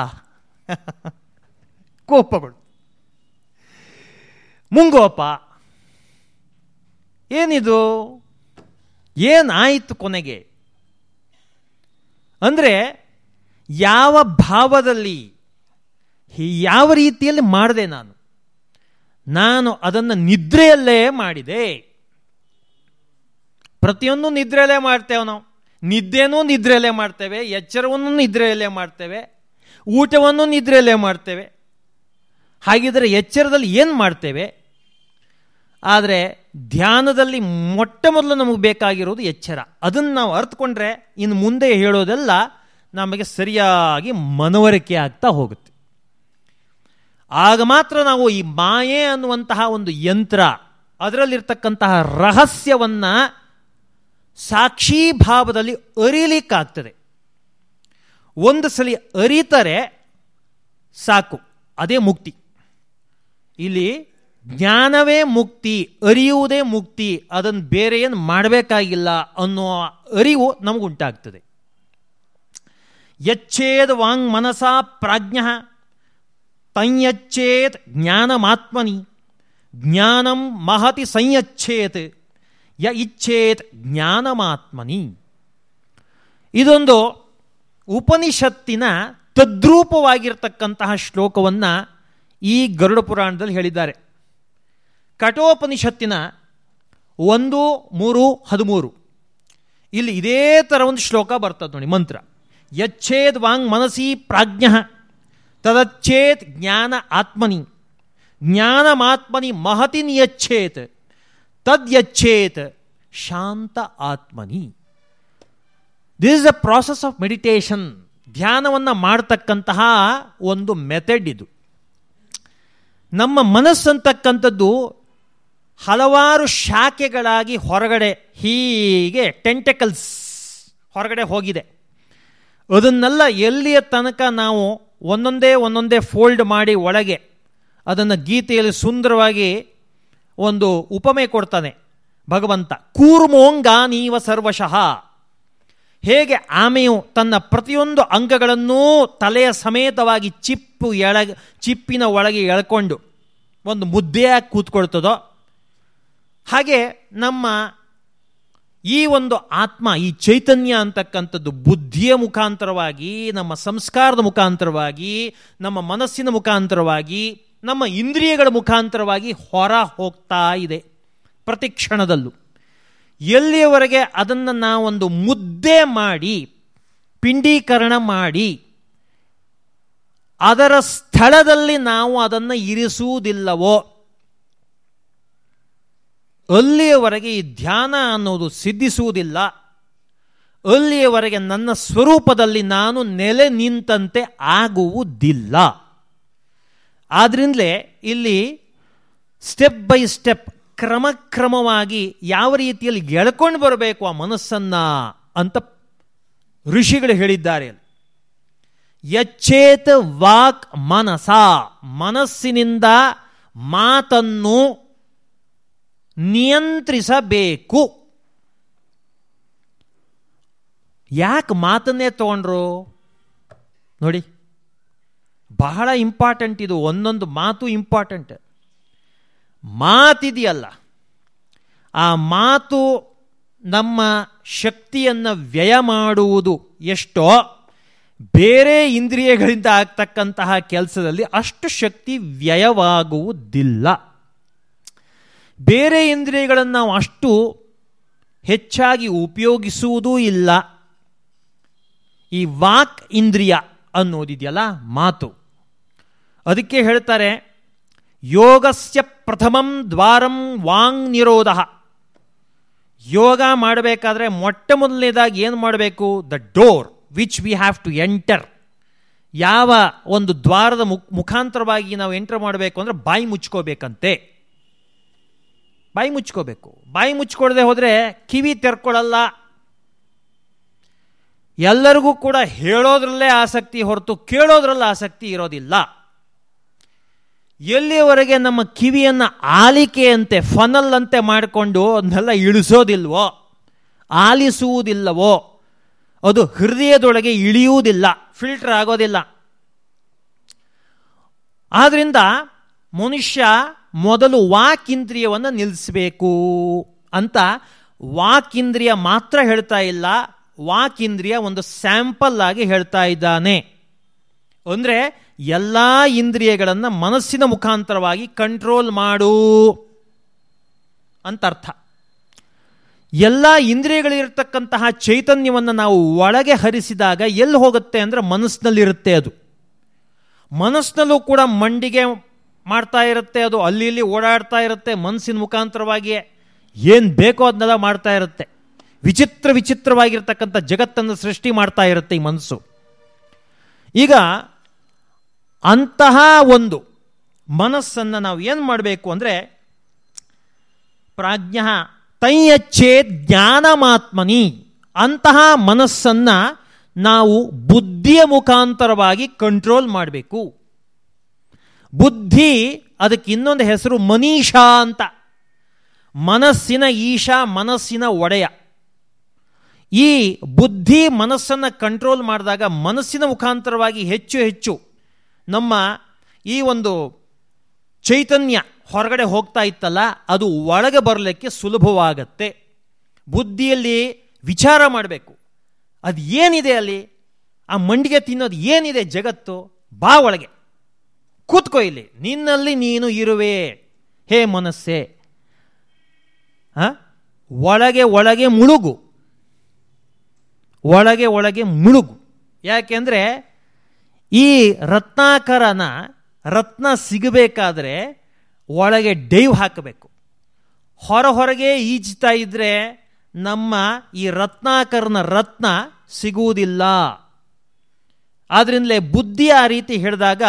ಕೋಪಗಳು. ಮುಂಗೋಪ. ಏನಿದು? ಏನಾಯಿತು ಕೊನೆಗೆ? ಅಂದರೆ, ಯಾವ ಭಾವದಲ್ಲಿ ಯಾವ ರೀತಿಯಲ್ಲಿ ಮಾಡಿದೆ ನಾನು? ನಾನು ಅದನ್ನು ನಿದ್ರೆಯಲ್ಲೇ ಮಾಡಿದೆ. ಪ್ರತಿಯೊಂದು ನಿದ್ರೆಯಲ್ಲೇ ಮಾಡ್ತೇವೆ ನಾವು. ನಿದ್ದೆನೂ ನಿದ್ರೆಯಲ್ಲೇ ಮಾಡ್ತೇವೆ, ಎಚ್ಚರವನ್ನು ನಿದ್ರೆಯಲ್ಲೇ ಮಾಡ್ತೇವೆ, ಊಟವನ್ನು ನಿದ್ರೆಯಲ್ಲೇ ಮಾಡ್ತೇವೆ. ಹಾಗಿದ್ರೆ ಎಚ್ಚರದಲ್ಲಿ ಏನು ಮಾಡ್ತೇವೆ? ಆದರೆ ಧ್ಯಾನದಲ್ಲಿ ಮೊಟ್ಟ ಮೊದಲು ನಮಗೆ ಬೇಕಾಗಿರೋದು ಎಚ್ಚರ. ಅದನ್ನು ನಾವು ಅರ್ಥಕೊಂಡ್ರೆ ಇನ್ನು ಮುಂದೆ ಹೇಳೋದೆಲ್ಲ ನಮಗೆ ಸರಿಯಾಗಿ ಮನವರಿಕೆ ಆಗ್ತಾ ಹೋಗುತ್ತೆ. ಆಗ ಮಾತ್ರ ನಾವು ಈ ಮಾಯೆ ಅನ್ನುವಂತಹ ಒಂದು ಯಂತ್ರ, ಅದರಲ್ಲಿರ್ತಕ್ಕಂತಹ ರಹಸ್ಯವನ್ನು ಸಾಕ್ಷಿ ಭಾವದಲ್ಲಿ ಅರಿಲಿಕ್ಕಾಗ್ತದೆ. ಒಂದು ಸಲ ಅರಿತರೆ ಸಾಕು, ಅದೇ ಮುಕ್ತಿ. ಇಲ್ಲಿ ಜ್ಞಾನವೇ ಮುಕ್ತಿ, ಅರಿಯುವುದೇ ಮುಕ್ತಿ ಅದನ್ನು ಬೇರೆ ಏನು ಮಾಡಬೇಕಾಗಿಲ್ಲ ಅನ್ನೋ ಅರಿವು ನಮಗುಂಟಾಗ್ತದೆ. ಯಚ್ಛೇದ್ ವಾಂಗ್ ಮನಸಾ ಪ್ರಾಜ್ಞ. ತೈಯಚ್ಚೇತ್ ಜ್ಞಾನಮಾತ್ಮನಿ. ಜ್ಞಾನಂ ಮಹತಿ ಸಂಯಚ್ಛೇತ್. ಯ ಇಚ್ಛೇತ್ ಜ್ಞಾನಮಾತ್ಮನಿ. ಇದೊಂದು ಉಪನಿಷತ್ತಿನ ತದ್ರೂಪವಾಗಿರ್ತಕ್ಕಂತಹ ಶ್ಲೋಕವನ್ನು ಈ ಗರುಡ ಪುರಾಣದಲ್ಲಿ ಹೇಳಿದ್ದಾರೆ. ಕಠೋಪನಿಷತ್ತಿನ ಒಂದು, ಮೂರು, ಹದಿಮೂರು. ಇಲ್ಲಿ ಇದೇ ಥರ ಒಂದು ಶ್ಲೋಕ ಬರ್ತದೆ ನೋಡಿ, ಮಂತ್ರ. ಯಚ್ಛೇದ್ ವಾಂಗ್ ಮನಸಿ ಪ್ರಾಜ್ಞ. ತದಚ್ಛೇತ್ ಜ್ಞಾನ ಆತ್ಮನಿ ಜ್ಞಾನಮಾತ್ಮನಿ ಮಹತಿ ನಿಯಚ್ಛೇತ್ ತದ್ಯಚ್ಛೇತ್ ಶಾಂತ ಆತ್ಮನಿ this is a process of meditation ಧ್ಯಾನವನ್ನು ಮಾಡತಕ್ಕಂತಹ ಒಂದು ಮೆಥಡ್ ಇದು ನಮ್ಮ ಮನಸ್ಸಂತಕ್ಕಂಥದ್ದು ಹಲವಾರು ಶಾಖೆಗಳಾಗಿ ಹೊರಗಡೆ, ಹೀಗೆ ಟೆಂಟೆಕಲ್ಸ್ ಹೊರಗಡೆ ಹೋಗಿದೆ. ಅದನ್ನೆಲ್ಲ ಎಲ್ಲಿಯ ತನಕ ನಾವು ಒಂದೊಂದೇ ಒಂದೊಂದೇ ಫೋಲ್ಡ್ ಮಾಡಿ ಒಳಗೆ ಅದನ್ನು ಗೀತೆಯಲ್ಲಿ ಸುಂದರವಾಗಿ ಒಂದು ಉಪಮೆ ಕೊಡ್ತಾನೆ. ಭಗವಂತ, ಕೂರ್ಮೋಂಗ ನೀವ ಸರ್ವಶಃ. ಹೇಗೆ ಆಮೆಯು ತನ್ನ ಪ್ರತಿಯೊಂದು ಅಂಗಗಳನ್ನೂ ತಲೆಯ ಸಮೇತವಾಗಿ ಚಿಪ್ಪು ಎಳ, ಚಿಪ್ಪಿನ ಒಳಗೆ ಎಳ್ಕೊಂಡು ಒಂದು ಮುದ್ದೆಯಾಗಿ ಕೂತ್ಕೊಳ್ತದೋ? ಹಾಗೆ ನಮ್ಮ ಈ ಒಂದು ಆತ್ಮ, ಈ ಚೈತನ್ಯ ಅಂತಕ್ಕಂಥದ್ದು ಬುದ್ಧಿಯ ಮುಖಾಂತರವಾಗಿ, ನಮ್ಮ ಸಂಸ್ಕಾರದ ಮುಖಾಂತರವಾಗಿ, ನಮ್ಮ ಮನಸ್ಸಿನ ಮುಖಾಂತರವಾಗಿ, ನಮ್ಮ ಇಂದ್ರಿಯಗಳ ಮುಖಾಂತರವಾಗಿ ಹೊರ ಹೋಗ್ತಾ ಇದೆ ಪ್ರತಿ ಕ್ಷಣದಲ್ಲೂ. ಎಲ್ಲಿಯವರೆಗೆ ಅದನ್ನು ನಾವೊಂದು ಮುದ್ದೆ ಮಾಡಿ, ಪಿಂಡೀಕರಣ ಮಾಡಿ, ಅದರ ಸ್ಥಳದಲ್ಲಿ ನಾವು ಅದನ್ನು ಇರಿಸುವುದಿಲ್ಲವೋ ಅಲ್ಲಿಯವರೆಗೆ ಈ ಧ್ಯಾನ ಅನ್ನೋದು ಸಿದ್ಧಿಸುವುದಿಲ್ಲ. ಅಲ್ಲಿಯವರೆಗೆ ನನ್ನ ಸ್ವರೂಪದಲ್ಲಿ ನಾನು ನೆಲೆ ನಿಂತಂತೆ ಆಗುವುದಿಲ್ಲ. ಆದ್ರಿಂದಲೇ ಇಲ್ಲಿ ಸ್ಟೆಪ್ ಬೈ ಸ್ಟೆಪ್ ಕ್ರಮಕ್ರಮವಾಗಿ ಯಾವ ರೀತಿಯಲ್ಲಿ ಗೆಳ್ಕೊಂಡು ಬರಬೇಕು ಆ ಮನಸ್ಸನ್ನು ಅಂತ ಋಷಿಗಳು ಹೇಳಿದ್ದಾರೆ. ಯಚ್ಚೇತ ವಾಕ್ ಮನಸ ಮನಸ್ಸಿನಿಂದ ಮಾತನ್ನು ನಿಯಂತ್ರಿಸಬೇಕು. ಯಾಕೆ ಮಾತನ್ನೇ ತಗೊಂಡ್ರು? ನೋಡಿ, ಬಹಳ ಇಂಪಾರ್ಟೆಂಟ್ ಇದು, ಒಂದೊಂದು ಮಾತು ಇಂಪಾರ್ಟೆಂಟ್ ಮಾತಿದೆಯಲ್ಲ, ಆ ಮಾತು ನಮ್ಮ ಶಕ್ತಿಯನ್ನು ವ್ಯಯ ಮಾಡುವುದು ಎಷ್ಟೋ, ಬೇರೆ ಇಂದ್ರಿಯಗಳಿಂದ ಆಗ್ತಕ್ಕಂತಹ ಕೆಲಸದಲ್ಲಿ ಅಷ್ಟು ಶಕ್ತಿ ವ್ಯಯವಾಗುವುದಿಲ್ಲ. ಬೇರೆ ಇಂದ್ರಿಯಗಳನ್ನು ನಾವು ಅಷ್ಟು ಹೆಚ್ಚಾಗಿ ಉಪಯೋಗಿಸುವುದೂ ಇಲ್ಲ. ಈ ವಾಕ್ ಇಂದ್ರಿಯ ಅನ್ನೋದಿದೆಯಲ್ಲ, ಮಾತು. ಅದಕ್ಕೆ ಹೇಳ್ತಾರೆ, ಯೋಗಸ್ಯ ಪ್ರಥಮಂ ದ್ವಾರಂ ವಾಂಗ್ ನಿರೋಧ. ಯೋಗ ಮಾಡಬೇಕಾದ್ರೆ ಮೊಟ್ಟ ಮೊದಲನೇದಾಗಿ ಏನು ಮಾಡಬೇಕು? The door which we have to enter ಯಾವ ಒಂದು ದ್ವಾರದ ಮುಖ ಮುಖಾಂತರವಾಗಿ ನಾವು ಎಂಟರ್ ಮಾಡಬೇಕು ಅಂದರೆ ಬಾಯಿ ಮುಚ್ಕೋಬೇಕಂತೆ. ಬಾಯಿ ಮುಚ್ಕೋಬೇಕು ಬಾಯಿ ಮುಚ್ಕೊಡದೆ ಹೋದರೆ ಕಿವಿ ತೆರ್ಕೊಳ್ಳಲ್ಲ ಎಲ್ಲರಿಗೂ ಕೂಡ ಹೇಳೋದ್ರಲ್ಲೇ ಆಸಕ್ತಿ ಹೊರತು ಕೇಳೋದ್ರಲ್ಲಿ ಆಸಕ್ತಿ ಇರೋದಿಲ್ಲ. ಎಲ್ಲಿಯವರೆಗೆ ನಮ್ಮ ಕಿವಿಯನ್ನು ಆಲಿಕೆಯಂತೆ ಫನಲ್ ಅಂತೆ ಮಾಡಿಕೊಂಡು ಅದನ್ನೆಲ್ಲ ಇಳಿಸೋದಿಲ್ವೋ? ಆಲಿಸುವುದಿಲ್ಲವೋ? ಅದು ಹೃದಯದೊಳಗೆ ಇಳಿಯುವುದಿಲ್ಲ ಫಿಲ್ಟರ್ ಆಗೋದಿಲ್ಲ. ಆದ್ದರಿಂದ ಮನುಷ್ಯ ಮೊದಲು ವಾಕ್ ಇಂದ್ರಿಯವನ್ನು ನಿಲ್ಲಿಸಬೇಕು ಅಂತ ವಾಕಿಂದ್ರಿಯ ಮಾತ್ರ ಹೇಳ್ತಾ ಇಲ್ಲ. ವಾಕಿಂದ್ರಿಯ ಒಂದು ಸ್ಯಾಂಪಲ್ ಆಗಿ ಹೇಳ್ತಾ ಇದ್ದಾನೆ. ಅಂದರೆ ಎಲ್ಲ ಇಂದ್ರಿಯಗಳನ್ನು ಮನಸ್ಸಿನ ಮುಖಾಂತರವಾಗಿ ಕಂಟ್ರೋಲ್ ಮಾಡು ಅಂತ ಅರ್ಥ. ಎಲ್ಲ ಇಂದ್ರಿಯಗಳಿರತಕ್ಕಂತಹ ಚೈತನ್ಯವನ್ನು ನಾವು ಒಳಗೆ ಹರಿಸಿದಾಗ ಎಲ್ಲಿ ಹೋಗುತ್ತೆ ಅಂದರೆ ಮನಸ್ಸಿನಲ್ಲಿರುತ್ತೆ ಅದು. ಮನಸ್ಸಿನಲ್ಲೂ ಕೂಡ ಮಂಡಿಗೆ ಮಾಡ್ತಾ ಇರುತ್ತೆ, ಅದು ಅಲ್ಲಿ ಇಲ್ಲಿ ಓಡಾಡ್ತಾ ಇರುತ್ತೆ ಮನಸ್ಸಿನ ಮುಖಾಂತರವಾಗಿಯೇ. ಏನು ಬೇಕೋ ಅದನ್ನೆಲ್ಲ ಮಾಡ್ತಾ ಇರುತ್ತೆ. ವಿಚಿತ್ರ ವಿಚಿತ್ರವಾಗಿರ್ತಕ್ಕಂಥ ಜಗತ್ತನ್ನು ಸೃಷ್ಟಿ ಮಾಡ್ತಾ ಇರುತ್ತೆ ಈ ಮನಸ್ಸು. ಈಗ ಅಂತಹ ಒಂದು ಮನಸ್ಸನ್ನು ನಾವು ಏನು ಮಾಡಬೇಕು ಅಂದರೆ, ಪ್ರಾಜ್ಞ ತೈಯಚ್ಛೇ ಜ್ಞಾನಮಾತ್ಮನಿ. ಅಂತಹ ಮನಸ್ಸನ್ನು ನಾವು ಬುದ್ಧಿಯ ಮುಖಾಂತರವಾಗಿ ಕಂಟ್ರೋಲ್ ಮಾಡಬೇಕು. ಬುದ್ಧಿ, ಅದಕ್ಕೆ ಇನ್ನೊಂದು ಹೆಸರು ಮನೀಷಾ ಅಂತ. ಮನಸ್ಸಿನ ಈಶಾ, ಮನಸ್ಸಿನ ಒಡೆಯ. ಈ ಬುದ್ಧಿ ಮನಸ್ಸನ್ನು ಕಂಟ್ರೋಲ್ ಮಾಡಿದಾಗ ಮನಸ್ಸಿನ ಮುಖಾಂತರವಾಗಿ ಹೆಚ್ಚು ಹೆಚ್ಚು ನಮ್ಮ ಈ ಒಂದು ಚೈತನ್ಯ ಹೊರಗಡೆ ಹೋಗ್ತಾ ಇತ್ತಲ್ಲ, ಅದು ಒಳಗೆ ಬರಲಿಕ್ಕೆ ಸುಲಭವಾಗತ್ತೆ. ಬುದ್ಧಿಯಲ್ಲಿ ವಿಚಾರ ಮಾಡಬೇಕು. ಅದು ಏನಿದೆ ಅಲ್ಲಿ? ಆ ಮಂಡಿಗೆ ತಿನ್ನೋದು ಏನಿದೆ ಜಗತ್ತು? ಬಾ ಒಳಗೆ. ಕೂತ್ಕೋ ಇಲ್ಲಿ. ನಿನ್ನಲ್ಲಿ ನೀನು ಇರುವೆ. ಹೇ ಮನಸ್ಸೆ. ಒಳಗೆ ಒಳಗೆ ಮುಳುಗು. ಒಳಗೆ ಒಳಗೆ ಮುಳುಗು. ಯಾಕೆಂದರೆ ಈ ರತ್ನಾಕರನ ರತ್ನ ಸಿಗಬೇಕಾದ್ರೆ ಒಳಗೆ ಡೈವ್ ಹಾಕಬೇಕು. ಹೊರ ಹೊರಗೆ ಈಜ್ತಾ ಇದ್ರೆ ನಮ್ಮ ಈ ರತ್ನಾಕರನ ರತ್ನ ಸಿಗುವುದಿಲ್ಲ. ಆದ್ರಿಂದಲೇ ಬುದ್ಧಿ ಆ ರೀತಿ ಹೇಳಿದಾಗ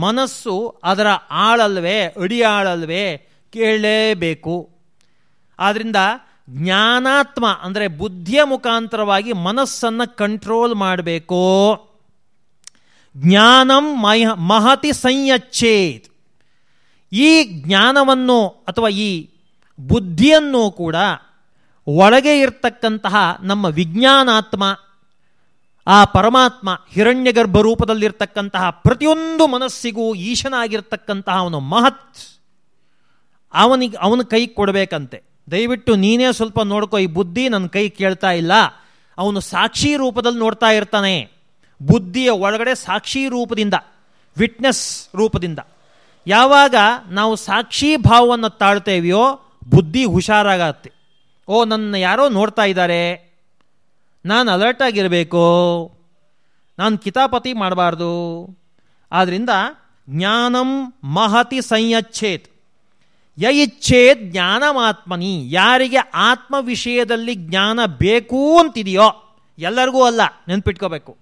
ಮನಸ್ಸು ಅದರ ಆಳಲ್ವೇ, ಅಡಿಯಾಳಲ್ವೇ ಕೇಳಲೇಬೇಕು. ಆದ್ದರಿಂದ ಜ್ಞಾನಾತ್ಮ ಅಂದರೆ ಬುದ್ಧಿಯ ಮುಖಾಂತರವಾಗಿ ಮನಸ್ಸನ್ನು ಕಂಟ್ರೋಲ್ ಮಾಡಬೇಕು. ಜ್ಞಾನಂ ಮಹ ಮಹತಿ ಸಂಯಚ್ಚೇತ್ ಈ ಜ್ಞಾನವನ್ನು ಅಥವಾ ಈ ಬುದ್ಧಿಯನ್ನು ಕೂಡ ಒಳಗೆ ಇರ್ತಕ್ಕಂತಹ ನಮ್ಮ ವಿಜ್ಞಾನಾತ್ಮ ಆ ಪರಮಾತ್ಮ ಹಿರಣ್ಯಗರ್ಭ ರೂಪದಲ್ಲಿರ್ತಕ್ಕಂತಹ ಪ್ರತಿಯೊಂದು ಮನಸ್ಸಿಗೂ ಈಶನಾಗಿರ್ತಕ್ಕಂತಹ ಅವನು ಮಹತ್. ಅವನಿಗೆ, ಅವನ ಕೈ ಕೊಡಬೇಕಂತೆ. ದಯವಿಟ್ಟು ನೀನೇ ಸ್ವಲ್ಪ ನೋಡ್ಕೋ, ಈ ಬುದ್ಧಿ ನನ್ನ ಕೈ ಕೇಳ್ತಾ ಇಲ್ಲ. ಅವನು ಸಾಕ್ಷಿ ರೂಪದಲ್ಲಿ ನೋಡ್ತಾ ಇರ್ತಾನೆ. ಬುದ್ಧಿಯ ಒಳಗಡೆ ಸಾಕ್ಷಿ ರೂಪದಿಂದ, ವಿಟ್ನೆಸ್ ರೂಪದಿಂದ. ಯಾವಾಗ ನಾವು ಸಾಕ್ಷಿ ಭಾವವನ್ನು ತಾಳ್ತೇವೆಯೋ, ಬುದ್ಧಿ ಹುಷಾರಾಗತ್ತೆ. ಓ, ನನ್ನ ಯಾರೋ ನೋಡ್ತಾ ಇದ್ದಾರೆ. ನಾನು ಅಲರ್ಟ್ ಆಗಿರಬೇಕು. ನಾನು ಕಿತಾಪತಿ ಮಾಡಬಾರ್ದು. ಆದ್ದರಿಂದ ಜ್ಞಾನಂ ಮಹತಿ ಸಂಯಚ್ಛೇತ್. ಯ ಇಚ್ಛೇದ್ ಜ್ಞಾನಮಾತ್ಮನಿ. ಯಾರಿಗೆ ಆತ್ಮ ವಿಷಯದಲ್ಲಿ ಜ್ಞಾನ ಬೇಕು ಅಂತಿದೆಯೋ, ಎಲ್ಲರಿಗೂ ಅಲ್ಲ, ನೆನ್ಪಿಟ್ಕೋಬೇಕು.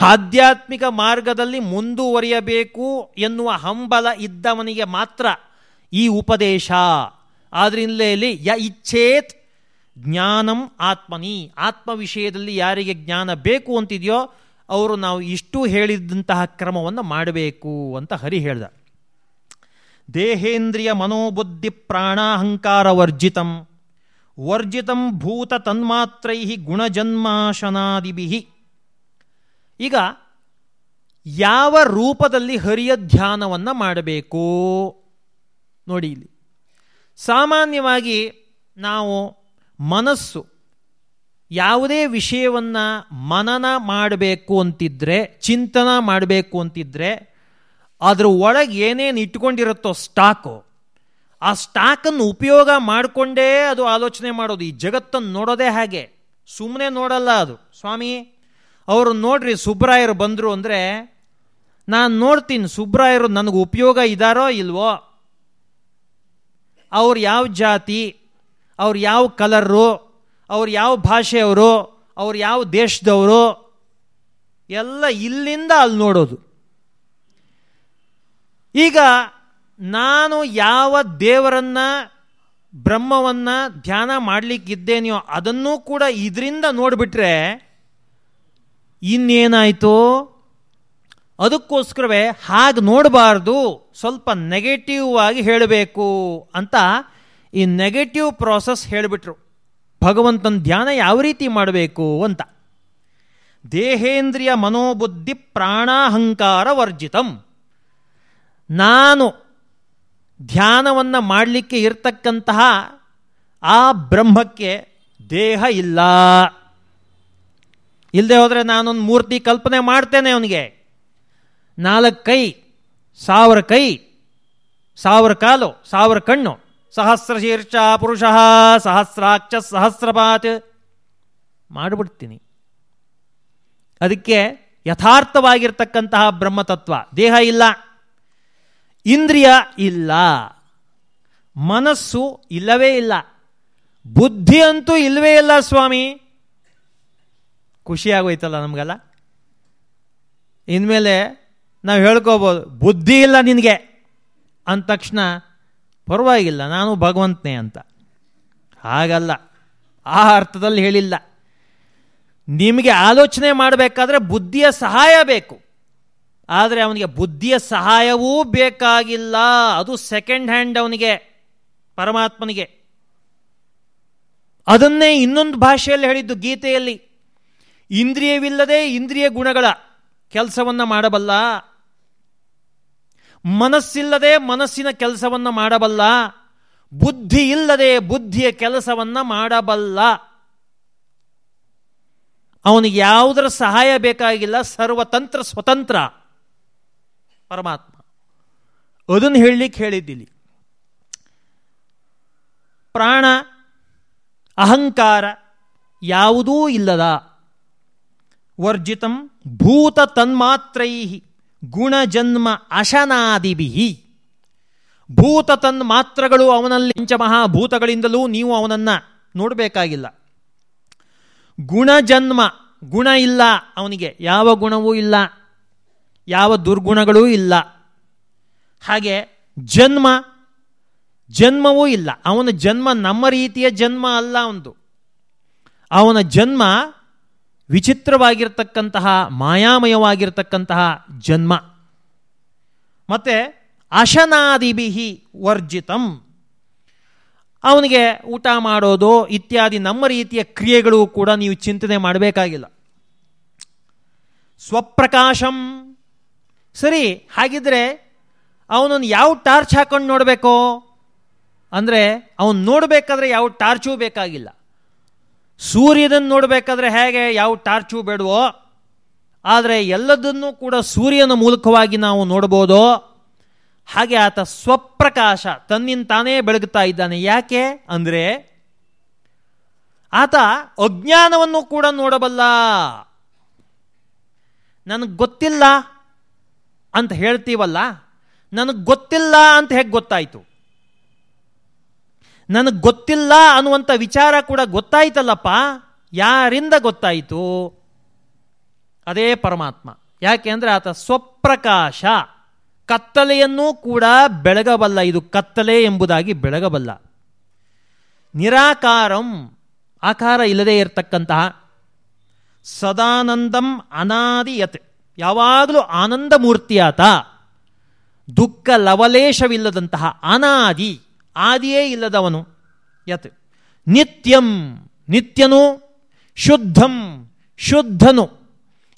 ಆಧ್ಯಾತ್ಮಿಕ ಮಾರ್ಗದಲ್ಲಿ ಮುಂದುವರಿಯಬೇಕು ಎನ್ನುವ ಹಂಬಲ ಇದ್ದವನಿಗೆ ಮಾತ್ರ ಈ ಉಪದೇಶ. ಆದ್ರಿಂದಲೇ ಯ ಇಚ್ಛೇತ್ ಜ್ಞಾನಂ ಆತ್ಮನಿ. ಆತ್ಮ ವಿಷಯದಲ್ಲಿ ಯಾರಿಗೆ ಜ್ಞಾನ ಬೇಕು ಅಂತಿದೆಯೋ ಅವರು ನಾವು ಇಷ್ಟು ಹೇಳಿದಂತಹ ಕ್ರಮವನ್ನು ಮಾಡಬೇಕು ಅಂತ ಹರಿ ಹೇಳ್ದ. ದೇಹೇಂದ್ರಿಯ ಮನೋಬುದ್ಧಿ ಪ್ರಾಣಾಹಂಕಾರ ವರ್ಜಿತಂ ವರ್ಜಿತಂ ಭೂತ ತನ್ಮಾತ್ರೈ ಗುಣಜನ್ಮಾಶನಾದಿಭಿ ಈಗ ಯಾವ ರೂಪದಲ್ಲಿ ಹರಿಯ ಧ್ಯಾನವನ್ನು ಮಾಡಬೇಕು ನೋಡಿ ಇಲ್ಲಿ. ಸಾಮಾನ್ಯವಾಗಿ ನಾವು ಮನಸ್ಸು ಯಾವುದೇ ವಿಷಯವನ್ನು ಮನನ ಮಾಡಬೇಕು ಅಂತಿದ್ರೆ, ಚಿಂತನ ಮಾಡಬೇಕು ಅಂತಿದ್ರೆ, ಅದರ ಒಳಗೆ ಏನೇನು ಇಟ್ಕೊಂಡಿರುತ್ತೋ ಸ್ಟಾಕು, ಆ ಸ್ಟಾಕನ್ನು ಉಪಯೋಗ ಮಾಡಿಕೊಂಡೇ ಅದು ಆಲೋಚನೆ ಮಾಡೋದು. ಈ ಜಗತ್ತನ್ನು ನೋಡೋದೇ ಹಾಗೆ. ಸುಮ್ಮನೆ ನೋಡಲ್ಲ ಅದು. ಸ್ವಾಮಿ, ಅವರು ನೋಡ್ರಿ, ಸುಬ್ರಾಯರು ಬಂದರು ಅಂದರೆ, ನಾನು ನೋಡ್ತೀನಿ, ಸುಬ್ರಾಯರು ನನಗೆ ಉಪಯೋಗ ಇದ್ದಾರೋ ಇಲ್ವೋ? ಅವ್ರು ಯಾವ ಜಾತಿ? ಅವ್ರು ಯಾವ ಕಲರು ಅವ್ರು ಯಾವ ಭಾಷೆಯವರು, ಅವ್ರು ಯಾವ ದೇಶದವರು, ಎಲ್ಲ ಇಲ್ಲಿಂದ ಅಲ್ಲಿ ನೋಡೋದು. ಈಗ ನಾನು ಯಾವ ದೇವರನ್ನ, ಬ್ರಹ್ಮವನ್ನು ಧ್ಯಾನ ಮಾಡಲಿಕ್ಕಿದ್ದೇನೆಯೋ ಅದನ್ನೂ ಕೂಡ ಇದರಿಂದ ನೋಡಿಬಿಟ್ರೆ ಇನ್ನೇನಾಯಿತು? ಅದಕ್ಕೋಸ್ಕರವೇ ಹಾಗೆ ನೋಡಬಾರ್ದು, ಸ್ವಲ್ಪ ನೆಗೆಟಿವ್ ಆಗಿ ಹೇಳಬೇಕು ಅಂತ ಈ ನೆಗೆಟಿವ್ ಪ್ರಾಸೆಸ್ ಹೇಳಿಬಿಟ್ರು. ಭಗವಂತನ ಧ್ಯಾನ ಯಾವ ರೀತಿ ಮಾಡಬೇಕು ಅಂತ. ದೇಹೇಂದ್ರಿಯ ಮನೋಬುದ್ಧಿ ಪ್ರಾಣಾಹಂಕಾರ ವರ್ಜಿತಂ. ನಾನು ಧ್ಯಾನವನ್ನು ಮಾಡಲಿಕ್ಕೆ ಇರ್ತಕ್ಕಂತಹ ಆ ಬ್ರಹ್ಮಕ್ಕೆ ದೇಹ ಇಲ್ಲ. ಇಲ್ಲದೆ ಹೋದರೆ ನಾನೊಂದು ಮೂರ್ತಿ ಕಲ್ಪನೆ ಮಾಡ್ತೇನೆ ಅವನಿಗೆ. ನಾಲ್ಕು ಕೈ, ಸಾವಿರ ಕೈ, ಸಾವಿರ ಕಾಲು, ಸಾವಿರ ಕಣ್ಣು. ಸಹಸ್ರ ಶೀರ್ಷ ಪುರುಷ ಸಹಸ್ರಾಕ್ಷ ಸಹಸ್ರಪಾತ್. ಮಾಡಿಬಿಡ್ತೀನಿ. ಅದಕ್ಕೆ ಯಥಾರ್ಥವಾಗಿರ್ತಕ್ಕಂತಹ ಬ್ರಹ್ಮತತ್ವ. ದೇಹ ಇಲ್ಲ. ಇಂದ್ರಿಯ ಇಲ್ಲ. ಮನಸ್ಸು ಇಲ್ಲವೇ ಇಲ್ಲ. ಬುದ್ಧಿ ಅಂತೂ ಇಲ್ಲವೇ ಇಲ್ಲ ಸ್ವಾಮಿ. ಖುಷಿಯಾಗೋಯ್ತಲ್ಲ ನಮಗೆಲ್ಲ. ಇನ್ಮೇಲೆ ನಾವು ಹೇಳ್ಕೋಬೋದು, ಬುದ್ಧಿ ಇಲ್ಲ ನಿನಗೆ. ಅಂದ ತಕ್ಷಣ ಪರವಾಗಿಲ್ಲ, ನಾನು ಭಗವಂತನೇ ಅಂತ. ಹಾಗಲ್ಲ, ಆ ಅರ್ಥದಲ್ಲಿ ಹೇಳಿಲ್ಲ. ನಿಮಗೆ ಆಲೋಚನೆ ಮಾಡಬೇಕಾದ್ರೆ ಬುದ್ಧಿಯ ಸಹಾಯ ಬೇಕು. ಆದರೆ ಅವನಿಗೆ ಬುದ್ಧಿಯ ಸಹಾಯವೂ ಬೇಕಾಗಿಲ್ಲ. ಅದು ಸೆಕೆಂಡ್ ಹ್ಯಾಂಡ್ ಅವನಿಗೆ, ಪರಮಾತ್ಮನಿಗೆ. ಅದನ್ನೇ ಇನ್ನೊಂದು ಭಾಷೆಯಲ್ಲಿ ಹೇಳಿದ್ದು ಗೀತೆಯಲ್ಲಿ. ಇಂದ್ರಿಯವಿಲ್ಲದೆ ಇಂದ್ರಿಯ ಗುಣಗಳ ಕೆಲಸವನ್ನು ಮಾಡಬಲ್ಲ. ಮನಸ್ಸಿಲ್ಲದೆ ಮನಸ್ಸಿನ ಕೆಲಸವನ್ನು ಮಾಡಬಲ್ಲ, ಬುದ್ಧಿ ಇಲ್ಲದೆ ಬುದ್ಧಿಯ ಕೆಲಸವನ್ನು ಮಾಡಬಲ್ಲ. ಅವನಿಗೆ ಯಾವುದರ ಸಹಾಯ ಬೇಕಾಗಿಲ್ಲ, ಸರ್ವತಂತ್ರ ಸ್ವತಂತ್ರ. ಪರಮಾತ್ಮ. ಅದನ್ನು ಹೇಳಲಿಕ್ಕೆ ಹೇಳಿದ್ದಿಲ್ಲಿ ಪ್ರಾಣ, ಅಹಂಕಾರ ಯಾವುದೂ ಇಲ್ಲದ, ವರ್ಜಿತಂ ಭೂತ ತನ್ಮಾತ್ರೈ ಗುಣಜನ್ಮ ಬಿಹಿ ಭೂತ ತನ್ ಮಾತ್ರಗಳು ಅವನಲ್ಲಿ ಪಂಚಮಹಾಭೂತಗಳಿಂದಲೂ ನೀವು ಅವನನ್ನು ನೋಡಬೇಕಾಗಿಲ್ಲ. ಗುಣಜನ್ಮ, ಗುಣ ಇಲ್ಲ ಅವನಿಗೆ. ಯಾವ ಗುಣವೂ ಇಲ್ಲ. ಯಾವ ದುರ್ಗುಣಗಳೂ ಇಲ್ಲ. ಹಾಗೆ ಜನ್ಮ, ಜನ್ಮವೂ ಇಲ್ಲ. ಅವನ ಜನ್ಮ ನಮ್ಮ ರೀತಿಯ ಜನ್ಮ ಅಲ್ಲ ಒಂದು. ಅವನ ಜನ್ಮ ವಿಚಿತ್ರವಾಗಿರ್ತಕ್ಕಂತಹ, ಮಾಯಾಮಯವಾಗಿರ್ತಕ್ಕಂತಹ ಜನ್ಮ. ಮತ್ತೆ ಅಶನಾದಿಬಿಹಿ ವರ್ಜಿತಂ. ಅವನಿಗೆ ಊಟ ಮಾಡೋದು ಇತ್ಯಾದಿ ನಮ್ಮ ರೀತಿಯ ಕ್ರಿಯೆಗಳು ಕೂಡ ನೀವು ಚಿಂತನೆ ಮಾಡಬೇಕಾಗಿಲ್ಲ. ಸ್ವಪ್ರಕಾಶಂ. ಸರಿ, ಹಾಗಿದ್ರೆ ಅವನನ್ನು ಯಾವ ಟಾರ್ಚ್ ಹಾಕೊಂಡು ನೋಡಬೇಕು? ಅಂದರೆ ಅವನು ನೋಡಬೇಕಾದ್ರೆ ಯಾವ ಟಾರ್ಚೂ ಬೇಕಾಗಿಲ್ಲ. ಸೂರ್ಯನನ್ನು ನೋಡಬೇಕಾದ್ರೆ ಹೇಗೆ, ಯಾವ ಟಾರ್ಚು ಬೇಡವೋ, ಆದರೆ ಎಲ್ಲದನ್ನೂ ಕೂಡ ಸೂರ್ಯನ ಮೂಲಕವಾಗಿ ನಾವು ನೋಡ್ಬೋದು. ಹಾಗೆ ಆತ ಸ್ವಪ್ರಕಾಶ, ತನ್ನಿಂದ ತಾನೇ ಬೆಳಗುತ್ತಾ ಇದ್ದಾನೆ. ಯಾಕೆ ಅಂದರೆ, ಆತ ಅಜ್ಞಾನವನ್ನು ಕೂಡ ನೋಡಬಲ್ಲ. ನನಗೆ ಗೊತ್ತಿಲ್ಲ ಅಂತ ಹೇಳ್ತೀವಲ್ಲ, ನನಗೆ ಗೊತ್ತಿಲ್ಲ ಅಂತ ಹೇಗೆ ಗೊತ್ತಾಯಿತು? ನನಗೆ ಗೊತ್ತಿಲ್ಲ ಅನ್ನುವಂಥ ವಿಚಾರ ಕೂಡ ಗೊತ್ತಾಯ್ತಲ್ಲಪ್ಪ. ಯಾರಿಂದ ಗೊತ್ತಾಯಿತು? ಅದೇ ಪರಮಾತ್ಮ. ಯಾಕೆ ಅಂದರೆ ಆತ ಸ್ವಪ್ರಕಾಶ. ಕತ್ತಲೆಯನ್ನೂ ಕೂಡ ಬೆಳಗಬಲ್ಲ. ಇದು ಕತ್ತಲೆ ಎಂಬುದಾಗಿ ಬೆಳಗಬಲ್ಲ. ನಿರಾಕಾರಂ. ಆಕಾರ ಇಲ್ಲದೆ ಇರತಕ್ಕಂತಹ. ಸದಾನಂದಂ ಅನಾದಿಯತೆ ಯಾವಾಗಲೂ ಆನಂದ ಮೂರ್ತಿಯಾತ ದುಃಖ ಲವಲೇಶವಿಲ್ಲದಂತಹ ಅನಾದಿ. ಆದಿಯೇ ಇಲ್ಲದವನು. ಯತ್? ನಿತ್ಯಂ, ನಿತ್ಯನು, ಶುದ್ಧಂ, ಶುದ್ಧನು.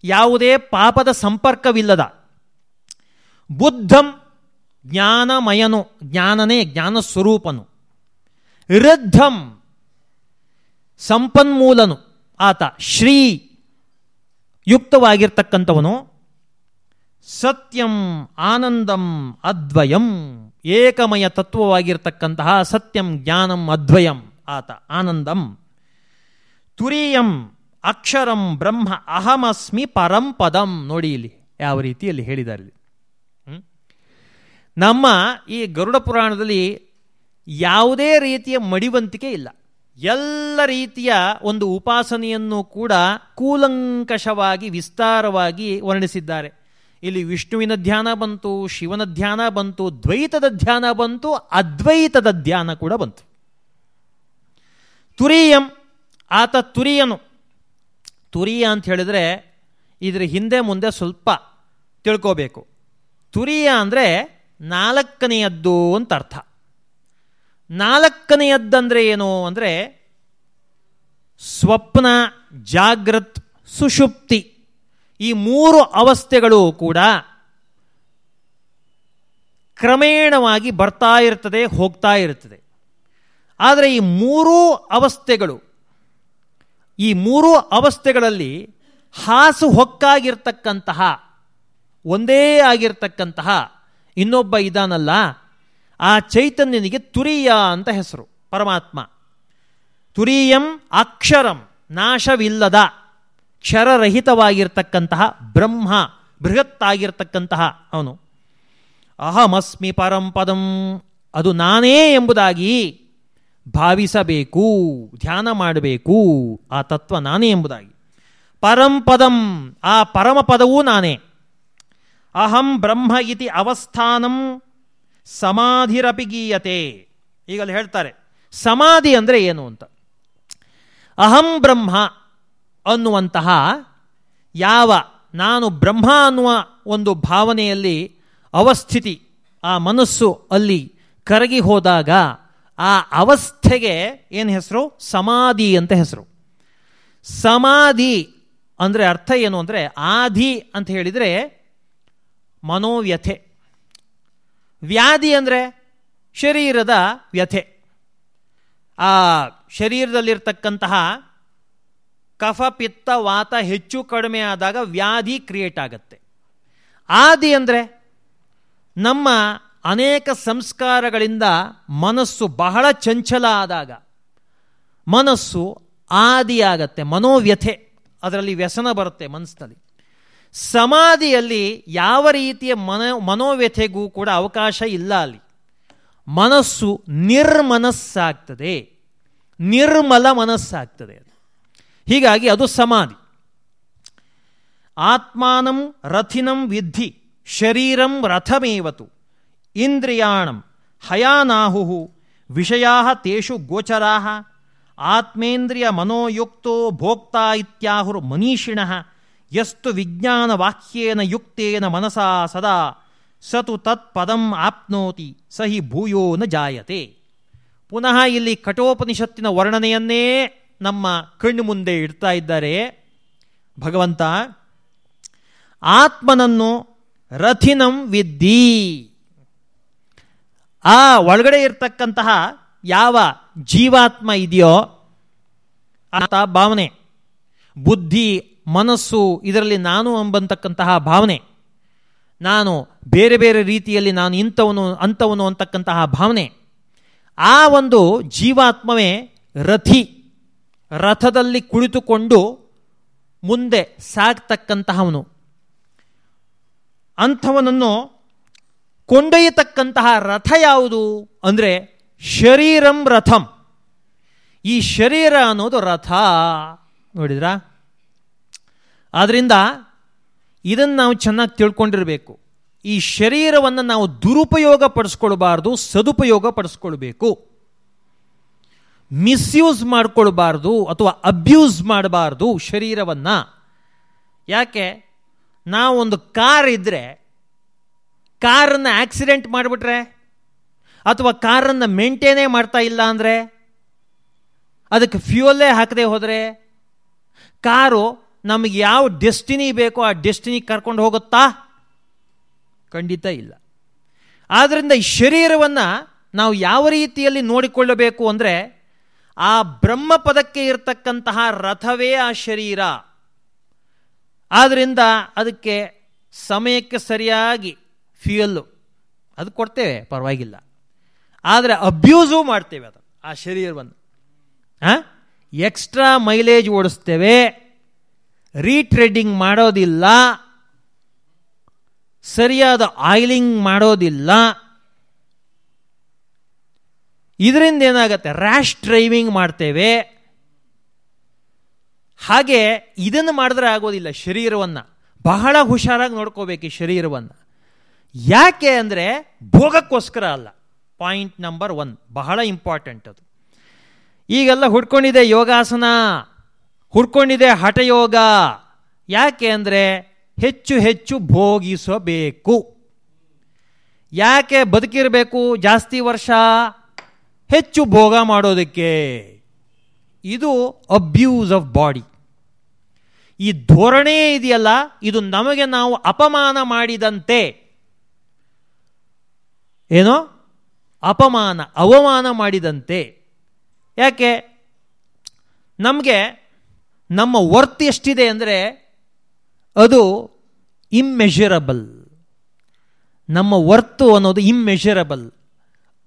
ಯಾವುದೇ ಪಾಪದ ಸಂಪರ್ಕವಿಲ್ಲದ. ಬುದ್ಧಂ, ಜ್ಞಾನಮಯನು, ಜ್ಞಾನನೇ ಜ್ಞಾನ ಸ್ವರೂಪನು ಋದ್ಧಂ ಸಂಪನ್ಮೂಲನು. ಆತ ಶ್ರೀ ಯುಕ್ತವಾಗಿರ್ತಕ್ಕಂಥವನು. ಸತ್ಯಂ ಆನಂದಂ ಅದ್ವಯಂ. ಏಕಮಯ ತತ್ವವಾಗಿರ್ತಕ್ಕಂತಹ ಸತ್ಯಂ ಜ್ಞಾನಂ ಅದ್ವಯಂ. ಆತ ಆನಂದಂ. ತುರಿಯಂ ಅಕ್ಷರಂ ಬ್ರಹ್ಮ ಅಹಮಸ್ಮಿ ಪರಂಪದಂ. ನೋಡಿ ಇಲ್ಲಿ ಯಾವ ರೀತಿಯಲ್ಲಿ ಹೇಳಿದ್ದಾರೆ ನಮ್ಮ ಈ ಗರುಡ ಪುರಾಣದಲ್ಲಿ ಯಾವುದೇ ರೀತಿಯ ಮಡಿವಂತಿಕೆ ಇಲ್ಲ. ಎಲ್ಲ ರೀತಿಯ ಒಂದು ಉಪಾಸನೆಯನ್ನು ಕೂಡ ಕೂಲಂಕಷವಾಗಿ, ವಿಸ್ತಾರವಾಗಿ ವರ್ಣಿಸಿದ್ದಾರೆ. ಇಲ್ಲಿ ವಿಷ್ಣುವಿನ ಧ್ಯಾನ ಬಂತು, ಶಿವನ ಧ್ಯಾನ ಬಂತು, ದ್ವೈತದ ಧ್ಯಾನ ಬಂತು, ಅದ್ವೈತದ ಧ್ಯಾನ ಕೂಡ ಬಂತು. ತುರಿಯಂ, ಆತ ತುರಿಯನು. ತುರಿಯ ಅಂತ ಹೇಳಿದರೆ ಇದರ ಹಿಂದೆ ಮುಂದೆ ಸ್ವಲ್ಪ ತಿಳ್ಕೋಬೇಕು. ತುರಿಯ ಅಂದರೆ ನಾಲ್ಕನೆಯದ್ದು ಅಂತ ಅರ್ಥ. ನಾಲ್ಕನೆಯದ್ದಂದರೆ ಏನು ಅಂದರೆ ಸ್ವಪ್ನ ಜಾಗೃತ್ ಸುಷುಪ್ತಿ. ಈ ಮೂರು ಅವಸ್ಥೆಗಳು ಕೂಡ ಕ್ರಮೇಣವಾಗಿ ಬರ್ತಾ ಇರ್ತದೆ, ಹೋಗ್ತಾ ಇರ್ತದೆ. ಆದರೆ ಈ ಮೂರೂ ಅವಸ್ಥೆಗಳು, ಈ ಮೂರೂ ಅವಸ್ಥೆಗಳಲ್ಲಿ ಹಾಸು ಹೊಕ್ಕಾಗಿರ್ತಕ್ಕಂತಹ, ಒಂದೇ ಆಗಿರ್ತಕ್ಕಂತಹ ಇನ್ನೊಬ್ಬ ಇದಾನಲ್ಲ, ಆ ಚೈತನ್ಯನಿಗೆ ತುರಿಯ ಅಂತ ಹೆಸರು, ಪರಮಾತ್ಮ. ತುರಿಯಂ ಅಕ್ಷರಂ, ನಾಶವಿಲ್ಲದ. ಕ್ಷರರಹಿತವಾಗಿರ್ತಕ್ಕಂತಹ ಬ್ರಹ್ಮ, ಬೃಹತ್ತಾಗಿರ್ತಕ್ಕಂತಹ ಅವನು. ಅಹಮಸ್ಮಿ ಪರಂಪದಂ ಅದು ನಾನೇ ಎಂಬುದಾಗಿ ಭಾವಿಸಬೇಕು, ಧ್ಯಾನ ಮಾಡಬೇಕು, ಆ ತತ್ವ ನಾನೇ ಎಂಬುದಾಗಿ. ಪರಂಪದಂ ಆ ಪರಮಪದವೂ ನಾನೇ. ಅಹಂ ಬ್ರಹ್ಮ ಇತಿ ಅವಸ್ಥಾನಂ, ಸಮಾಧಿರಪಿ ಗೀಯತೆ. ಈಗಲ್ಲಿ ಹೇಳ್ತಾರೆ. ಸಮಾಧಿ ಅಂದರೆ ಏನು ಅಂತ? ಅಹಂ ಬ್ರಹ್ಮ ಅನ್ನುವಂತಹ ಯಾವ ನಾನು ಬ್ರಹ್ಮ ಅನ್ನುವ ಒಂದು ಭಾವನೆಯಲ್ಲಿ ಅವಸ್ಥಿತಿ ಆ ಮನಸ್ಸು ಅಲ್ಲಿ ಕರಗಿ ಹೋದಾಗ ಆ ಅವಸ್ಥೆಗೆ ಏನು ಹೆಸರು? ಸಮಾಧಿ ಅಂತ ಹೆಸರು. ಸಮಾಧಿ ಅಂದರೆ ಅರ್ಥ ಏನು ಅಂದರೆ ಆಧಿ ಅಂತ ಹೇಳಿದರೆ ಮನೋವ್ಯಥೆ. ವ್ಯಾಧಿ ಅಂದರೆ ಶರೀರದ ವ್ಯಥೆ. ಆ ಶರೀರದಲ್ಲಿರ್ತಕ್ಕಂತಹ ಕಫ ಪಿತ್ತ ವಾತ ಹೆಚ್ಚು ಕಡಿಮೆ ಆದಾಗ ವ್ಯಾಧಿ ಕ್ರಿಯೇಟ್ ಆಗುತ್ತೆ. ಆದಿ ಅಂದರೆ ನಮ್ಮ ಅನೇಕ ಸಂಸ್ಕಾರಗಳಿಂದ ಮನಸ್ಸು ಬಹಳ ಚಂಚಲ ಆದಾಗ, ಮನಸ್ಸು ಆದಿಯಾಗತ್ತೆ ಮನೋವ್ಯಥೆ, ಅದರಲ್ಲಿ ವ್ಯಸನ ಬರುತ್ತೆ ಮನಸ್ಸಿನಲ್ಲಿ ಸಮಾಧಿಯಲ್ಲಿ ಯಾವ ರೀತಿಯ ಮನೋ, ಮನೋವ್ಯಥೆಗೂ ಕೂಡ ಅವಕಾಶ ಇಲ್ಲ ಅಲ್ಲಿ. ಮನಸ್ಸು ನಿರ್ಮನಸ್ಸಾಗ್ತದೆ, ನಿರ್ಮಲ ಮನಸ್ಸಾಗ್ತದೆ ಹೀಗಾಗಿ ಅದು ಸಮಾಧಿ. ಆತ್ಮಾನಂ ರಥಿನಂ ವಿದ್ಧಿ, ಶರೀರಂ ರಥಮೇವತು, ಇಂದ್ರಿಯಾಣಂ ಹಯಾನಾಹು ವಿಷಯಾ ತೇಷು ಗೋಚರಾ ಆತ್ಮೇಂದ್ರಿಯ ಮನೋಯುಕ್ತೋ ಭೋಕ್ತಾ ಇತ್ಯಾಹುರ್ ಮನೀಷಿಣ, ಯಸ್ತು ವಿಜ್ಞಾನವಾಕ್ಯೇನ ಯುಕ್ತೇನ ಮನಸಾ ಸದಾ, ಸತು ತತ್ಪದಂ ಆಪ್ನೋತಿ, ಸಹಿ ಭೂಯೋ ನ ಜಾಯತೆ. ಪುನಃ ಇಲ್ಲಿ ಕಠೋಪನಿಷತ್ತಿನ ವರ್ಣನೆಯನ್ನೇ ನಮ್ಮ ಕಣ್ಣು ಮುಂದೆ ಇಡ್ತಾ ಇದ್ದಾರೆ. ಭಗವಂತ, ಆತ್ಮನನ್ನು ರಥಿನಂ ವಿದ್ದಿ ಆ ಒಳಗಡೆ ಇರ್ತಕ್ಕಂತಹ ಯಾವ ಜೀವಾತ್ಮ ಇದೆಯೋ, ಆತ ಭಾವನೆ. ಬುದ್ಧಿ, ಮನಸ್ಸು, ಇದರಲ್ಲಿ ನಾನು ಎಂಬಂತಕ್ಕಂತಹ ಭಾವನೆ. ನಾನು ಬೇರೆ ಬೇರೆ ರೀತಿಯಲ್ಲಿ ನಾನು ಇಂಥವನು, ಅಂಥವನು ಅಂತಕ್ಕಂತಹ ಭಾವನೆ. ಆ ಒಂದು ಜೀವಾತ್ಮವೇ ರಥಿ. ರಥದಲ್ಲಿ ಕುಳಿತುಕೊಂಡು ಮುಂದೆ ಸಾಗ್ತಕ್ಕಂತಹವನು. ಅಂಥವನನ್ನು ಕೊಂಡೊಯ್ಯತಕ್ಕಂತಹ ರಥ ಯಾವುದು ಅಂದರೆ ಶರೀರಂ ರಥಂ. ಈ ಶರೀರ ಅನ್ನೋದು ರಥ. ನೋಡಿದ್ರಾ? ಆದ್ದರಿಂದ ಇದನ್ನು ನಾವು ಚೆನ್ನಾಗಿ ತಿಳ್ಕೊಂಡಿರಬೇಕು. ಈ ಶರೀರವನ್ನು ನಾವು ದುರುಪಯೋಗ ಪಡಿಸ್ಕೊಳ್ಬಾರ್ದು ಸದುಪಯೋಗ ಪಡಿಸ್ಕೊಳ್ಬೇಕು ಮಿಸ್ಯೂಸ್ ಮಾಡಿಕೊಳ್ಬಾರ್ದು ಅಥವಾ ಅಬ್ಯೂಸ್ ಮಾಡಬಾರ್ದು ಶರೀರವನ್ನು. ಯಾಕೆ? ನಾವೊಂದು ಕಾರ್ ಇದ್ದರೆ ಕಾರನ್ನು ಆಕ್ಸಿಡೆಂಟ್ ಮಾಡಿಬಿಟ್ರೆ, ಅಥವಾ ಕಾರನ್ನು ಮೇಂಟೇನೇ ಮಾಡ್ತಾ ಇಲ್ಲ ಅಂದರೆ, ಅದಕ್ಕೆ ಫ್ಯೂಯಲ್ಲೇ ಹಾಕದೆ ಹೋದರೆ, ಕಾರು ನಮಗೆ ಯಾವ ಡೆಸ್ಟಿನಿ ಬೇಕೋ ಆ ಡೆಸ್ಟಿನಿ ಕರ್ಕೊಂಡು ಹೋಗುತ್ತಾ? ಖಂಡಿತ ಇಲ್ಲ. ಆದ್ದರಿಂದ ಈ ಶರೀರವನ್ನು ನಾವು ಯಾವ ರೀತಿಯಲ್ಲಿ ನೋಡಿಕೊಳ್ಳಬೇಕು ಅಂದರೆ ಆ ಬ್ರಹ್ಮ ಪದಕ್ಕೆ ಇರತಕ್ಕಂತಹ ರಥವೇ ಆ ಶರೀರ. ಆದ್ದರಿಂದ ಅದಕ್ಕೆ ಸಮಯಕ್ಕೆ ಸರಿಯಾಗಿ ಫ್ಯೂಯಲ್ಲು ಅದು ಕೊಡ್ತೇವೆ, ಪರವಾಗಿಲ್ಲ. ಆದರೆ ಅಬ್ಯೂಸು ಮಾಡ್ತೇವೆ ಅದು ಆ ಶರೀರವನ್ನು. Extra mileage ಓಡಿಸ್ತೇವೆ. ರೀಟ್ರೆಡಿಂಗ್ ಮಾಡೋದಿಲ್ಲ. ಸರಿಯಾದ ಆಯಿಲಿಂಗ್ ಮಾಡೋದಿಲ್ಲ. ಇದರಿಂದ ಏನಾಗುತ್ತೆ? ರ್ಯಾಶ್ ಡ್ರೈವಿಂಗ್ ಮಾಡ್ತೇವೆ. ಹಾಗೆ ಇದನ್ನು ಮಾಡಿದ್ರೆ ಆಗೋದಿಲ್ಲ ಶರೀರವನ್ನು. ಬಹಳ ಹುಷಾರಾಗಿ ನೋಡ್ಕೋಬೇಕು ಈ ಶರೀರವನ್ನು. ಯಾಕೆ ಅಂದರೆ ಭೋಗಕ್ಕೋಸ್ಕರ ಅಲ್ಲ. ಪಾಯಿಂಟ್ ನಂಬರ್ ಒನ್ ಬಹಳ ಇಂಪಾರ್ಟೆಂಟ್ ಅದು. ಈಗೆಲ್ಲ ಹುಡ್ಕೊಂಡಿದೆ ಯೋಗಾಸನ, ಹುಡ್ಕೊಂಡಿದೆ ಹಠಯೋಗ. ಯಾಕೆ ಅಂದರೆ ಹೆಚ್ಚು ಹೆಚ್ಚು ಭೋಗಿಸಬೇಕು. ಯಾಕೆ ಬದುಕಿರಬೇಕು ಜಾಸ್ತಿ ವರ್ಷ? ಹೆಚ್ಚು ಭೋಗ ಮಾಡೋದಕ್ಕೆ ಇದು ಅಬ್ಯೂಸ್ ಆಫ್ ಬಾಡಿ ಈ ಧೋರಣೆ ಇದೆಯಲ್ಲ, ಇದು ನಮಗೆ ನಾವು ಅಪಮಾನ ಮಾಡಿದಂತೆ. ಏನೋ? ಅಪಮಾನ, ಅವಮಾನ ಮಾಡಿದಂತೆ. ಯಾಕೆ? ನಮಗೆ ನಮ್ಮ ವರ್ತ್ ಎಷ್ಟಿದೆ ಅಂದರೆ ಅದು ಇಮ್ಮೆಷರಬಲ್ ನಮ್ಮ ವರ್ತು ಅನ್ನೋದು ಇಮ್ಮೆಷರಬಲ್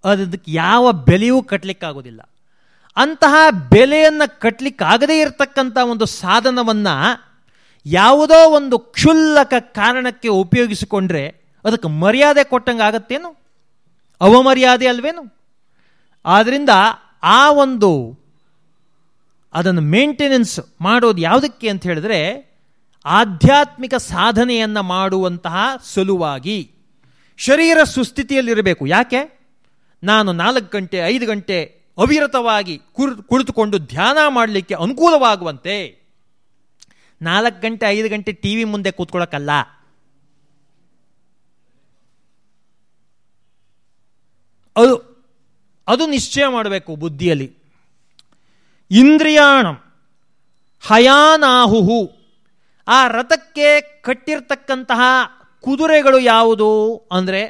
ಅದಕ್ಕೆ ಯಾವ ಬೆಲೆಯೂ ಕಟ್ಟಲಿಕ್ಕಾಗೋದಿಲ್ಲ ಅಂತಹ ಬೆಲೆಯನ್ನು ಕಟ್ಟಲಿಕ್ಕಾಗದೇ ಇರತಕ್ಕಂಥ ಒಂದು ಸಾಧನವನ್ನು ಯಾವುದೋ ಒಂದು ಕ್ಷುಲ್ಲಕ ಕಾರಣಕ್ಕೆ ಉಪಯೋಗಿಸಿಕೊಂಡ್ರೆ ಅದಕ್ಕೆ ಮರ್ಯಾದೆ ಕೊಟ್ಟಂಗೆ ಆಗತ್ತೇನು? ಅವಮರ್ಯಾದೆ ಅಲ್ವೇನು? ಆದ್ದರಿಂದ ಆ ಒಂದು ಅದನ್ನು ಮೇಂಟೆನೆನ್ಸ್ ಮಾಡೋದು ಯಾವುದಕ್ಕೆ ಅಂತ ಹೇಳಿದ್ರೆ ಆಧ್ಯಾತ್ಮಿಕ ಸಾಧನೆಯನ್ನು ಮಾಡುವಂತಹ ಸಲುವಾಗಿ ಶರೀರ ಸುಸ್ಥಿತಿಯಲ್ಲಿರಬೇಕು. ಯಾಕೆ? ನಾನು ನಾಲ್ಕು ಗಂಟೆ, ಐದು ಗಂಟೆ ಅವಿರತವಾಗಿ ಕುಳಿತುಕೊಂಡು ಧ್ಯಾನ ಮಾಡಲಿಕ್ಕೆ ಅನುಕೂಲವಾಗುವಂತೆ, ನಾಲ್ಕು ಗಂಟೆ, ಐದು ಗಂಟೆ ಟಿ ವಿ ಮುಂದೆ ಕೂತ್ಕೊಳ್ಳೋಕ್ಕಲ್ಲ ಅದು ಅದು ನಿಶ್ಚಯ ಮಾಡಬೇಕು ಬುದ್ಧಿಯಲ್ಲಿ. ಇಂದ್ರಿಯಾಣಂ, ಹಯಾನಾಹುಹು, ಆ ರಥಕ್ಕೆ ಕಟ್ಟಿರ್ತಕ್ಕಂತಹ ಕುದುರೆಗಳು ಯಾವುದು ಅಂದರೆ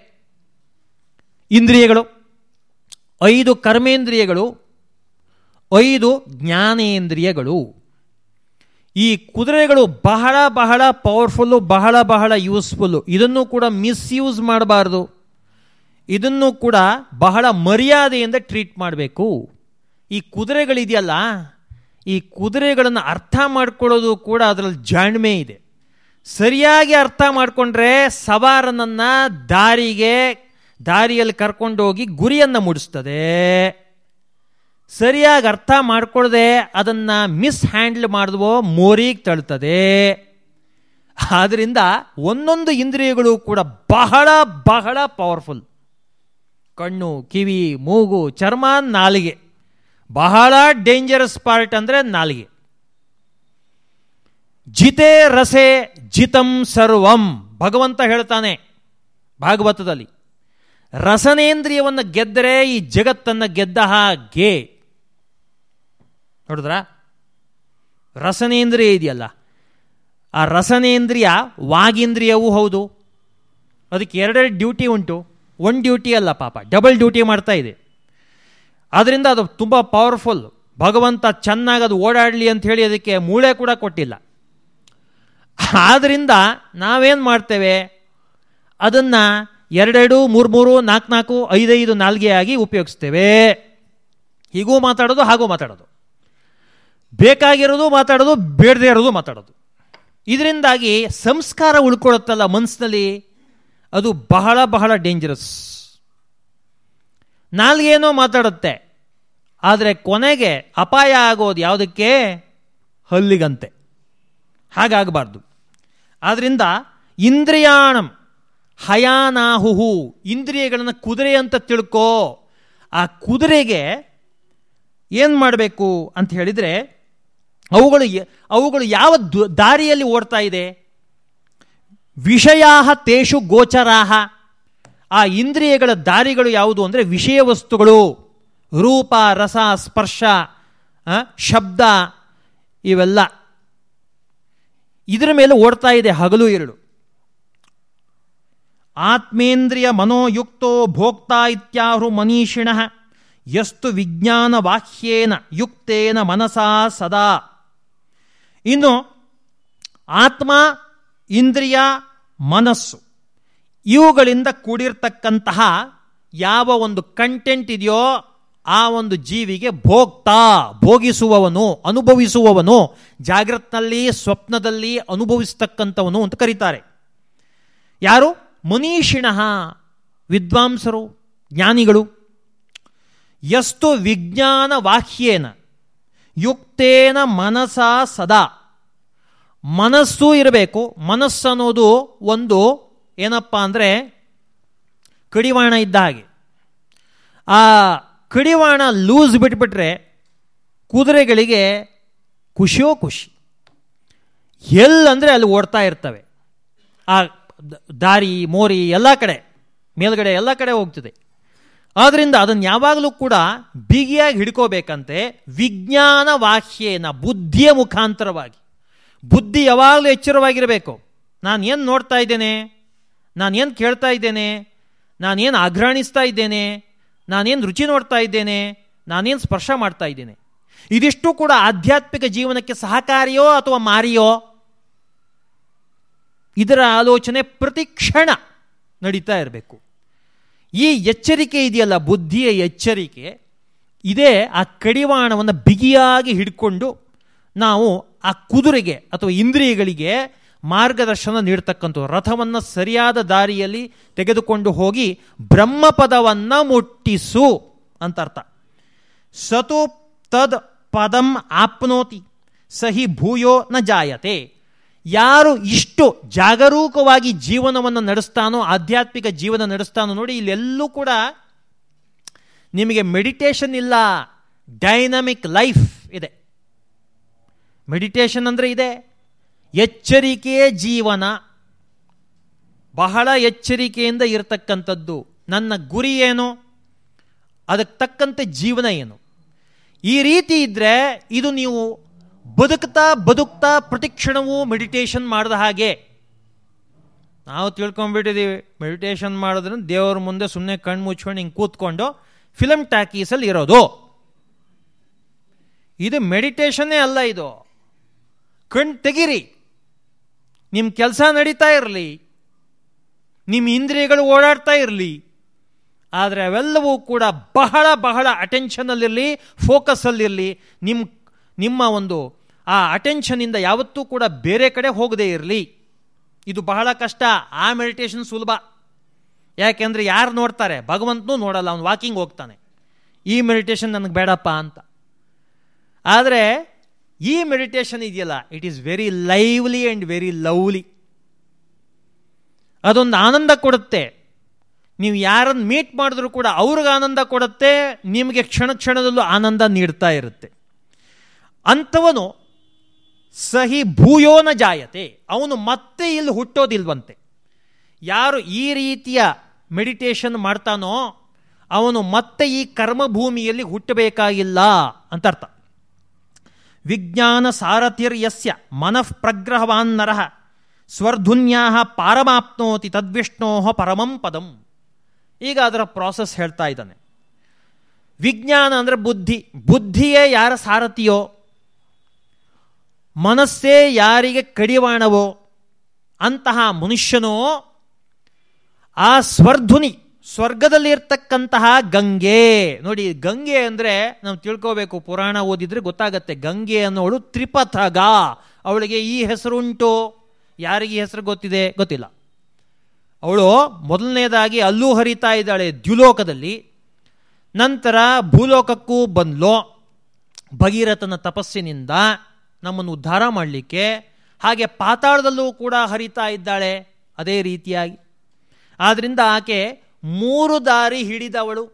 ಇಂದ್ರಿಯಗಳು. ಐದು ಕರ್ಮೇಂದ್ರಿಯಗಳು, ಐದು ಜ್ಞಾನೇಂದ್ರಿಯಗಳು. ಈ ಕುದುರೆಗಳು ಬಹಳ ಬಹಳ ಪವರ್ಫುಲ್ಲು ಬಹಳ ಬಹಳ ಯೂಸ್ಫುಲ್ಲು ಇದನ್ನು ಕೂಡ ಮಿಸ್ಯೂಸ್ ಮಾಡಬಾರ್ದು. ಇದನ್ನು ಕೂಡ ಬಹಳ ಮರ್ಯಾದೆಯಿಂದ ಟ್ರೀಟ್ ಮಾಡಬೇಕು. ಈ ಕುದುರೆಗಳಿದೆಯಲ್ಲ, ಈ ಕುದುರೆಗಳನ್ನು ಅರ್ಥ ಮಾಡ್ಕೊಳ್ಳೋದು ಕೂಡ ಅದರಲ್ಲಿ ಜಾಣ್ಮೆ ಇದೆ. ಸರಿಯಾಗಿ ಅರ್ಥ ಮಾಡಿಕೊಂಡ್ರೆ ಸವಾರನನ್ನು ದಾರಿಗೆ ದಾರಿಯಲ್ಲಿ ಕರ್ಕೊಂಡೋಗಿ ಗುರಿಯನ್ನು ಮೂಡಿಸ್ತದೆ. ಸರಿಯಾಗಿ ಅರ್ಥ ಮಾಡ್ಕೊಳ್ಳದೆ ಅದನ್ನು ಮಿಸ್ ಹ್ಯಾಂಡ್ಲ್ ಮಾಡಿದ್ವೋ ಮೋರಿಗೆ ತಳ್ತದೆ. ಆದ್ದರಿಂದ ಒಂದೊಂದು ಇಂದ್ರಿಯಗಳು ಕೂಡ ಬಹಳ ಬಹಳ ಪವರ್ಫುಲ್ ಕಣ್ಣು, ಕಿವಿ, ಮೂಗು, ಚರ್ಮ, ನಾಲಿಗೆ. ಬಹಳ ಡೇಂಜರಸ್ ಪಾರ್ಟ್ ಅಂದರೆ ನಾಲಿಗೆ. ಜಿತೆ ರಸೆ ಜಿತಂ ಸರ್ವಂ. ಭಗವಂತ ಹೇಳ್ತಾನೆ ಭಾಗವತದಲ್ಲಿ. ರಸನೇಂದ್ರಿಯವನ್ನು ಗೆದ್ದರೆ ಈ ಜಗತ್ತನ್ನು ಗೆದ್ದ ಹಾಗೆ. ನೋಡಿದ್ರ? ರಸನೇಂದ್ರಿಯ ಇದೆಯಲ್ಲ. ಆ ರಸನೇಂದ್ರಿಯ ವಾಗೇಂದ್ರಿಯವೂ ಹೌದು. ಅದಕ್ಕೆ ಎರಡೆರಡು ಡ್ಯೂಟಿ ಉಂಟು. ಒನ್ ಡ್ಯೂಟಿ ಅಲ್ಲ ಪಾಪ, ಡಬಲ್ ಡ್ಯೂಟಿ ಮಾಡ್ತಾ ಇದೆ. ಆದ್ದರಿಂದ ಅದು ತುಂಬ ಪವರ್ಫುಲ್ ಭಗವಂತ ಚೆನ್ನಾಗಿ ಅದು ಓಡಾಡಲಿ ಅಂತ ಹೇಳಿ ಅದಕ್ಕೆ ಮೂಳೆ ಕೂಡ ಕೊಟ್ಟಿಲ್ಲ. ಆದ್ದರಿಂದ ನಾವೇನು ಮಾಡ್ತೇವೆ? ಅದನ್ನು ಎರಡೆರಡು, ಮೂರು ಮೂರು, ನಾಲ್ಕು ನಾಲ್ಕು ಐದೈದು ನಾಲ್ಗೆಯಾಗಿ ಉಪಯೋಗಿಸ್ತೇವೆ. ಹೀಗೂ ಮಾತಾಡೋದು, ಹಾಗೂ ಮಾತಾಡೋದು. ಬೇಕಾಗಿರೋದು ಮಾತಾಡೋದು, ಬೇಡದೇ ಇರೋದು ಮಾತಾಡೋದು. ಇದರಿಂದಾಗಿ ಸಂಸ್ಕಾರ ಉಳ್ಕೊಳ್ಳುತ್ತಲ್ಲ ಮನಸ್ಸಿನಲ್ಲಿ, ಅದು ಬಹಳ ಬಹಳ ಡೇಂಜರಸ್ ನಾಲ್ಗೇನೋ ಮಾತಾಡುತ್ತೆ, ಆದರೆ ಕೊನೆಗೆ ಅಪಾಯ ಆಗೋದು ಯಾವುದಕ್ಕೆ? ಹಲ್ಲಿಗಂತೆ. ಹಾಗಾಗಬಾರ್ದು. ಆದ್ದರಿಂದ ಇಂದ್ರಿಯಾಣಂ ಹಯಾನಾಹುಹು, ಇಂದ್ರಿಯಗಳನ್ನು ಕುದುರೆ ಅಂತ ತಿಳ್ಕೋ. ಆ ಕುದುರೆಗೆ ಏನು ಮಾಡಬೇಕು ಅಂತ ಹೇಳಿದರೆ, ಅವುಗಳು ಅವುಗಳು ಯಾವ ದಾರಿಯಲ್ಲಿ ಓಡ್ತಾ ಇದೆ? ವಿಷಯಾಹ ತೇಷು ಗೋಚರಾಹ. ಆ ಇಂದ್ರಿಯಗಳ ದಾರಿಗಳು ಯಾವುದು ಅಂದರೆ ವಿಷಯ ವಸ್ತುಗಳು. ರೂಪ, ರಸ, ಸ್ಪರ್ಶ ಶಬ್ದ, ಇವೆಲ್ಲ. ಇದರ ಮೇಲೆ ಓಡ್ತಾ ಇದೆ ಹಗಲು ಎರಡು ಆತ್ಮೇಂದ್ರಿಯ ಮನೋಯುಕ್ತೋ ಭೋಕ್ತಾ ಇತ್ಯಾಹು ಮನೀಷಿಣ ಯಸ್ತು ವಿಜ್ಞಾನ ವಾಹ್ಯೇನ ಯುಕ್ತೇನ ಮನಸಾ ಸದಾ. ಇನ್ನು ಆತ್ಮ, ಇಂದ್ರಿಯ, ಮನಸ್ಸು ಇವುಗಳಿಂದ ಕೂಡಿರ್ತಕ್ಕಂತಹ ಯಾವ ಒಂದು ಕಂಟೆಂಟ್ ಇದೆಯೋ ಆ ಒಂದು ಜೀವಿಗೆ ಭೋಗ್ತಾ ಭೋಗಿಸುವವನು, ಅನುಭವಿಸುವವನು ಜಾಗೃತ್ನಲ್ಲಿ ಸ್ವಪ್ನದಲ್ಲಿ ಅನುಭವಿಸ್ತಕ್ಕಂಥವನು ಅಂತ ಕರೀತಾರೆ. ಯಾರು? ಮನೀಷಿಣ ವಿದ್ವಾಂಸರು, ಜ್ಞಾನಿಗಳು ಎಷ್ಟು ವಿಜ್ಞಾನ ವಾಹ್ಯೇನ ಯುಕ್ತೇನ ಮನಸ ಸದಾ. ಮನಸ್ಸು ಇರಬೇಕು, ಮನಸ್ಸು ಅನ್ನೋದು ಒಂದು ಏನಪ್ಪ ಅಂದರೆ ಕಡಿವಾಣ ಇದ್ದ ಹಾಗೆ. ಆ ಕಡಿವಾಣ ಲೂಸ್ ಬಿಟ್ಬಿಟ್ರೆ ಕುದುರೆಗಳಿಗೆ ಖುಷಿಯೋ ಖುಷಿ. ಎಲ್ಲಂದರೆ ಅಲ್ಲಿ ಓಡ್ತಾ ಇರ್ತವೆ. ಆ ದಾರಿ, ಮೋರಿ ಎಲ್ಲ ಕಡೆ, ಮೇಲ್ಗಡೆ ಎಲ್ಲ ಕಡೆ ಹೋಗ್ತದೆ. ಆದ್ದರಿಂದ ಅದನ್ನು ಯಾವಾಗಲೂ ಕೂಡ ಬಿಗಿಯಾಗಿ ಹಿಡ್ಕೋಬೇಕಂತೆ ವಿಜ್ಞಾನ ವಾಹ್ಯೇನ ಬುದ್ಧಿಯ ಮುಖಾಂತರವಾಗಿ. ಬುದ್ಧಿ ಯಾವಾಗಲೂ ಎಚ್ಚರವಾಗಿರಬೇಕು. ನಾನು ಏನು ನೋಡ್ತಾ ಇದ್ದೇನೆ? ನಾನೇನು ಕೇಳ್ತಾ ಇದ್ದೇನೆ? ನಾನೇನು ಆಘ್ರಾಣಿಸ್ತಾ ಇದ್ದೇನೆ? ನಾನೇನು ರುಚಿ ನೋಡ್ತಾ ಇದ್ದೇನೆ? ನಾನೇನು ಸ್ಪರ್ಶ ಮಾಡ್ತಾ ಇದ್ದೇನೆ? ಇದಿಷ್ಟು ಕೂಡ ಆಧ್ಯಾತ್ಮಿಕ ಜೀವನಕ್ಕೆ ಸಹಕಾರಿಯೋ ಅಥವಾ ಮಾರಿಯೋ? ಇದರ ಆಲೋಚನೆ ಪ್ರತಿ ಕ್ಷಣ ನಡೀತಾ ಇರಬೇಕು. ಈ ಎಚ್ಚರಿಕೆ ಇದೆಯಲ್ಲ, ಬುದ್ಧಿಯ ಎಚ್ಚರಿಕೆ, ಇದೇ ಆ ಕಡಿವಾಣವನ್ನು ಬಿಗಿಯಾಗಿ ಹಿಡ್ಕೊಂಡು ನಾವು ಆ ಕುದುರೆಗೆ ಅಥವಾ ಇಂದ್ರಿಯಗಳಿಗೆ ಮಾರ್ಗದರ್ಶನ ನೀಡ್ತಕ್ಕಂಥ ರಥವನ್ನು ಸರಿಯಾದ ದಾರಿಯಲ್ಲಿ ತೆಗೆದುಕೊಂಡು ಹೋಗಿ ಬ್ರಹ್ಮಪದವನ್ನು ಮುಟ್ಟಿಸು ಅಂತ ಅರ್ಥ. ಸತು ತದ್ ಪದಂ ಆಪ್ನೋತಿ, ಸಹಿ ಭೂಯೋ ನ ಜಾಯತೆ. ಯಾರು ಇಷ್ಟು ಜಾಗರೂಕವಾಗಿ ಜೀವನವನ್ನು ನಡೆಸ್ತಾನೋ, ಆಧ್ಯಾತ್ಮಿಕ ಜೀವನ ನಡೆಸ್ತಾನೋ ನೋಡಿ, ಇಲ್ಲೆಲ್ಲೂ ಕೂಡ ನಿಮಗೆ ಮೆಡಿಟೇಷನ್ ಇಲ್ಲ. ಡೈನಮಿಕ್ ಲೈಫ್ ಇದೆ. ಮೆಡಿಟೇಷನ್ ಅಂದರೆ ಇದೆ. ಎಚ್ಚರಿಕೆಯೇ ಜೀವನ. ಬಹಳ ಎಚ್ಚರಿಕೆಯಿಂದ ಇರತಕ್ಕಂಥದ್ದು. ನನ್ನ ಗುರಿ ಏನು? ಅದಕ್ಕೆ ತಕ್ಕಂತೆ ಜೀವನ ಏನು? ಈ ರೀತಿ ಇದ್ದರೆ ಇದು ನೀವು ಬದುಕ್ತಾ ಬದುಕ್ತಾ ಪ್ರತಿಕ್ಷಣವೂ ಮೆಡಿಟೇಷನ್ ಮಾಡಿದ ಹಾಗೆ. ನಾವು ತಿಳ್ಕೊಂಡ್ಬಿಟ್ಟಿದ್ದೀವಿ ಮೆಡಿಟೇಷನ್ ಮಾಡಿದ್ರೆ ದೇವರ ಮುಂದೆ ಸುಮ್ಮನೆ ಕಣ್ಣು ಮುಚ್ಕೊಂಡು ಹಿಂಗೆ ಕೂತ್ಕೊಂಡು ಫಿಲಮ್ ಟ್ಯಾಕೀಸಲ್ಲಿ ಇರೋದು. ಇದು ಮೆಡಿಟೇಷನ್ನೇ ಅಲ್ಲ ಇದು. ಕಣ್ ತೆಗಿರಿ. ನಿಮ್ಮ ಕೆಲಸ ನಡೀತಾ ಇರಲಿ. ನಿಮ್ಮ ಇಂದ್ರಿಯಗಳು ಓಡಾಡ್ತಾ ಇರಲಿ. ಆದರೆ ಅವೆಲ್ಲವೂ ಕೂಡ ಬಹಳ ಬಹಳ ಅಟೆನ್ಷನಲ್ಲಿರಲಿ ಫೋಕಸ್ಸಲ್ಲಿರಲಿ ನಿಮ್ಮ ನಿಮ್ಮ ಒಂದು, ಆ ಅಟೆನ್ಷನಿಂದ ಯಾವತ್ತೂ ಕೂಡ ಬೇರೆ ಕಡೆ ಹೋಗದೇ ಇರಲಿ. ಇದು ಬಹಳ ಕಷ್ಟ. ಆ ಮೆಡಿಟೇಷನ್ ಸುಲಭ. ಯಾಕೆಂದರೆ ಯಾರು ನೋಡ್ತಾರೆ? ಭಗವಂತನೂ ನೋಡಲ್ಲ, ಅವನು ವಾಕಿಂಗ್ ಹೋಗ್ತಾನೆ. ಈ ಮೆಡಿಟೇಷನ್ ನನಗೆ ಬೇಡಪ್ಪ ಅಂತ. ಆದರೆ, ಈ ಮೆಡಿಟೇಷನ್ ಇದೆಯಲ್ಲ it is very lively and very lovely ಅದೊಂದು ಆನಂದ ಕೊಡುತ್ತೆ. ನೀವು ಯಾರನ್ನು ಮೀಟ್ ಮಾಡಿದ್ರೂ ಕೂಡ ಅವ್ರಿಗೆ ಆನಂದ ಕೊಡುತ್ತೆ, ನಿಮಗೆ ಕ್ಷಣ ಕ್ಷಣದಲ್ಲೂ ಆನಂದ ನೀಡ್ತಾ ಇರುತ್ತೆ. ಅಂಥವನು ಸಹಿ ಭೂಯೋನ ಜಾಯತೆ. ಅವನು ಮತ್ತೆ ಇಲ್ಲಿ ಹುಟ್ಟೋದಿಲ್ವಂತೆ. ಯಾರು ಈ ರೀತಿಯ ಮೆಡಿಟೇಷನ್ ಮಾಡ್ತಾನೋ ಅವನು ಮತ್ತೆ ಈ ಕರ್ಮಭೂಮಿಯಲ್ಲಿ ಹುಟ್ಟಬೇಕಾಗಿಲ್ಲ ಅಂತ ಅರ್ಥ ವಿಜ್ಞಾನ ಸಾರಥಿರ್ಯಸ್ಯ ಮನಃ ಪ್ರಗ್ರಹವಾನ್ ನರಃ ಸ್ವರ್ಧುನ್ಯಾ ಪಾರಮಾಪ್ನೋತಿ ತದ್ವಿಷ್ಣೋ ಪರಮಂ ಪದಂ. ಈಗ ಅದರ ಪ್ರಾಸೆಸ್ ಹೇಳ್ತಾ ಇದ್ದಾನೆ. ವಿಜ್ಞಾನ ಅಂದರೆ ಬುದ್ಧಿ. ಬುದ್ಧಿಯೇ ಯಾರ ಸಾರಥಿಯೋ? ಮನಸ್ಸೇ ಯಾರಿಗೆ ಕಡಿವಾಣವೋ ಅಂತಹ ಮನುಷ್ಯನೋ ಆ ಸ್ವರ್ಧುನಿ ಸ್ವರ್ಗದಲ್ಲಿರ್ತಕ್ಕಂತಹ ಗಂಗೆ. ನೋಡಿ, ಗಂಗೆ ಅಂದರೆ ನಾವು ತಿಳ್ಕೋಬೇಕು, ಪುರಾಣ ಓದಿದ್ರೆ ಗೊತ್ತಾಗತ್ತೆ. ಗಂಗೆ ಅನ್ನೋಳು ತ್ರಿಪಥಗ. ಅವಳಿಗೆ ಈ ಹೆಸರುಂಟು. ಯಾರಿಗೆ ಹೆಸರು ಗೊತ್ತಿದೆ? ಗೊತ್ತಿಲ್ಲ. ಅವಳು ಮೊದಲನೇದಾಗಿ ಅಲ್ಲೂ ಹರಿತಾ ಇದ್ದಾಳೆ ದ್ಯುಲೋಕದಲ್ಲಿ. ನಂತರ ಭೂಲೋಕಕ್ಕೂ ಬಂದ್ಲೋ ಭಗೀರಥನ ತಪಸ್ಸಿನಿಂದ. ನಮ್ಮನ್ನು ಉದ್ಧಾರ ಮಾಡಲಿಕ್ಕೆ, ಹಾಗೆ ಪಾತಾಳದಲ್ಲೂ ಕೂಡ ಹರಿತಾ ಇದ್ದಾಳೆ ಅದೇ ರೀತಿಯಾಗಿ. ಆದ್ದರಿಂದ ಆಕೆ ಮೂರು ದಾರಿ ಹಿಡಿದವಳು,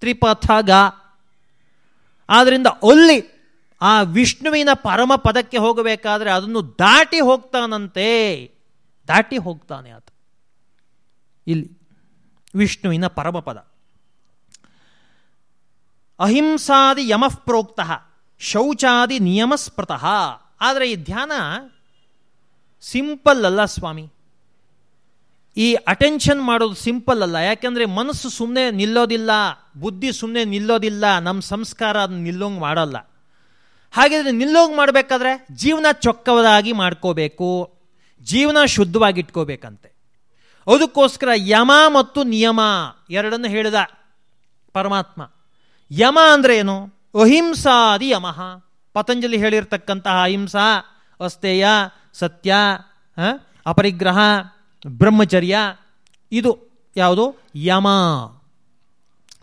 ತ್ರಿಪಥಗ. ಆದ್ದರಿಂದ ಅಲ್ಲಿ ಆ ವಿಷ್ಣುವಿನ ಪರಮ ಪದಕ್ಕೆ ಹೋಗಬೇಕಾದ್ರೆ ಅದನ್ನು ದಾಟಿ ಹೋಗ್ತಾನಂತೆ. ದಾಟಿ ಹೋಗ್ತಾನೆ ಆತ. ಇಲ್ಲಿ ವಿಷ್ಣುವಿನ ಪರಮಪದ ಅಹಿಂಸಾದಿ ಯಮಃ ಪ್ರೋಕ್ತ ಶೌಚಾದಿ ನಿಯಮಸ್ಪೃತಃ ಆದರೆ ಈ ಧ್ಯಾನ ಸಿಂಪಲ್ ಅಲ್ಲ ಸ್ವಾಮಿ. ಈ ಅಟೆನ್ಷನ್ ಮಾಡೋದು ಸಿಂಪಲ್ ಅಲ್ಲ. ಯಾಕೆಂದರೆ ಮನಸ್ಸು ಸುಮ್ಮನೆ ನಿಲ್ಲೋದಿಲ್ಲ, ಬುದ್ಧಿ ಸುಮ್ಮನೆ ನಿಲ್ಲೋದಿಲ್ಲ ನಮ್ಮ ಸಂಸ್ಕಾರ ಅದನ್ನ ನಿಲ್ಲೋಂಗೆ ಮಾಡಲ್ಲ. ಹಾಗಿದ್ರೆ ನಿಲ್ಲೋಂಗೆ ಮಾಡಬೇಕಾದ್ರೆ ಜೀವನ ಚೊಕ್ಕವದಾಗಿ ಮಾಡ್ಕೋಬೇಕು, ಜೀವನ ಶುದ್ಧವಾಗಿಟ್ಕೋಬೇಕಂತೆ. ಅದಕ್ಕೋಸ್ಕರ ಯಮ ಮತ್ತು ನಿಯಮ ಎರಡನ್ನು ಹೇಳಿದ ಪರಮಾತ್ಮ. ಯಮ ಅಂದರೆ ಏನು? ಅಹಿಂಸಾದಿ ಯಮಃ. ಪತಂಜಲಿ ಹೇಳಿರ್ತಕ್ಕಂತಹ ಅಹಿಂಸಾ ಅಸ್ತೇಯ ಸತ್ಯ ಅಪರಿಗ್ರಹ, ಬ್ರಹ್ಮಚರ್ಯ, ಇದು ಯಾವುದು? ಯಮ.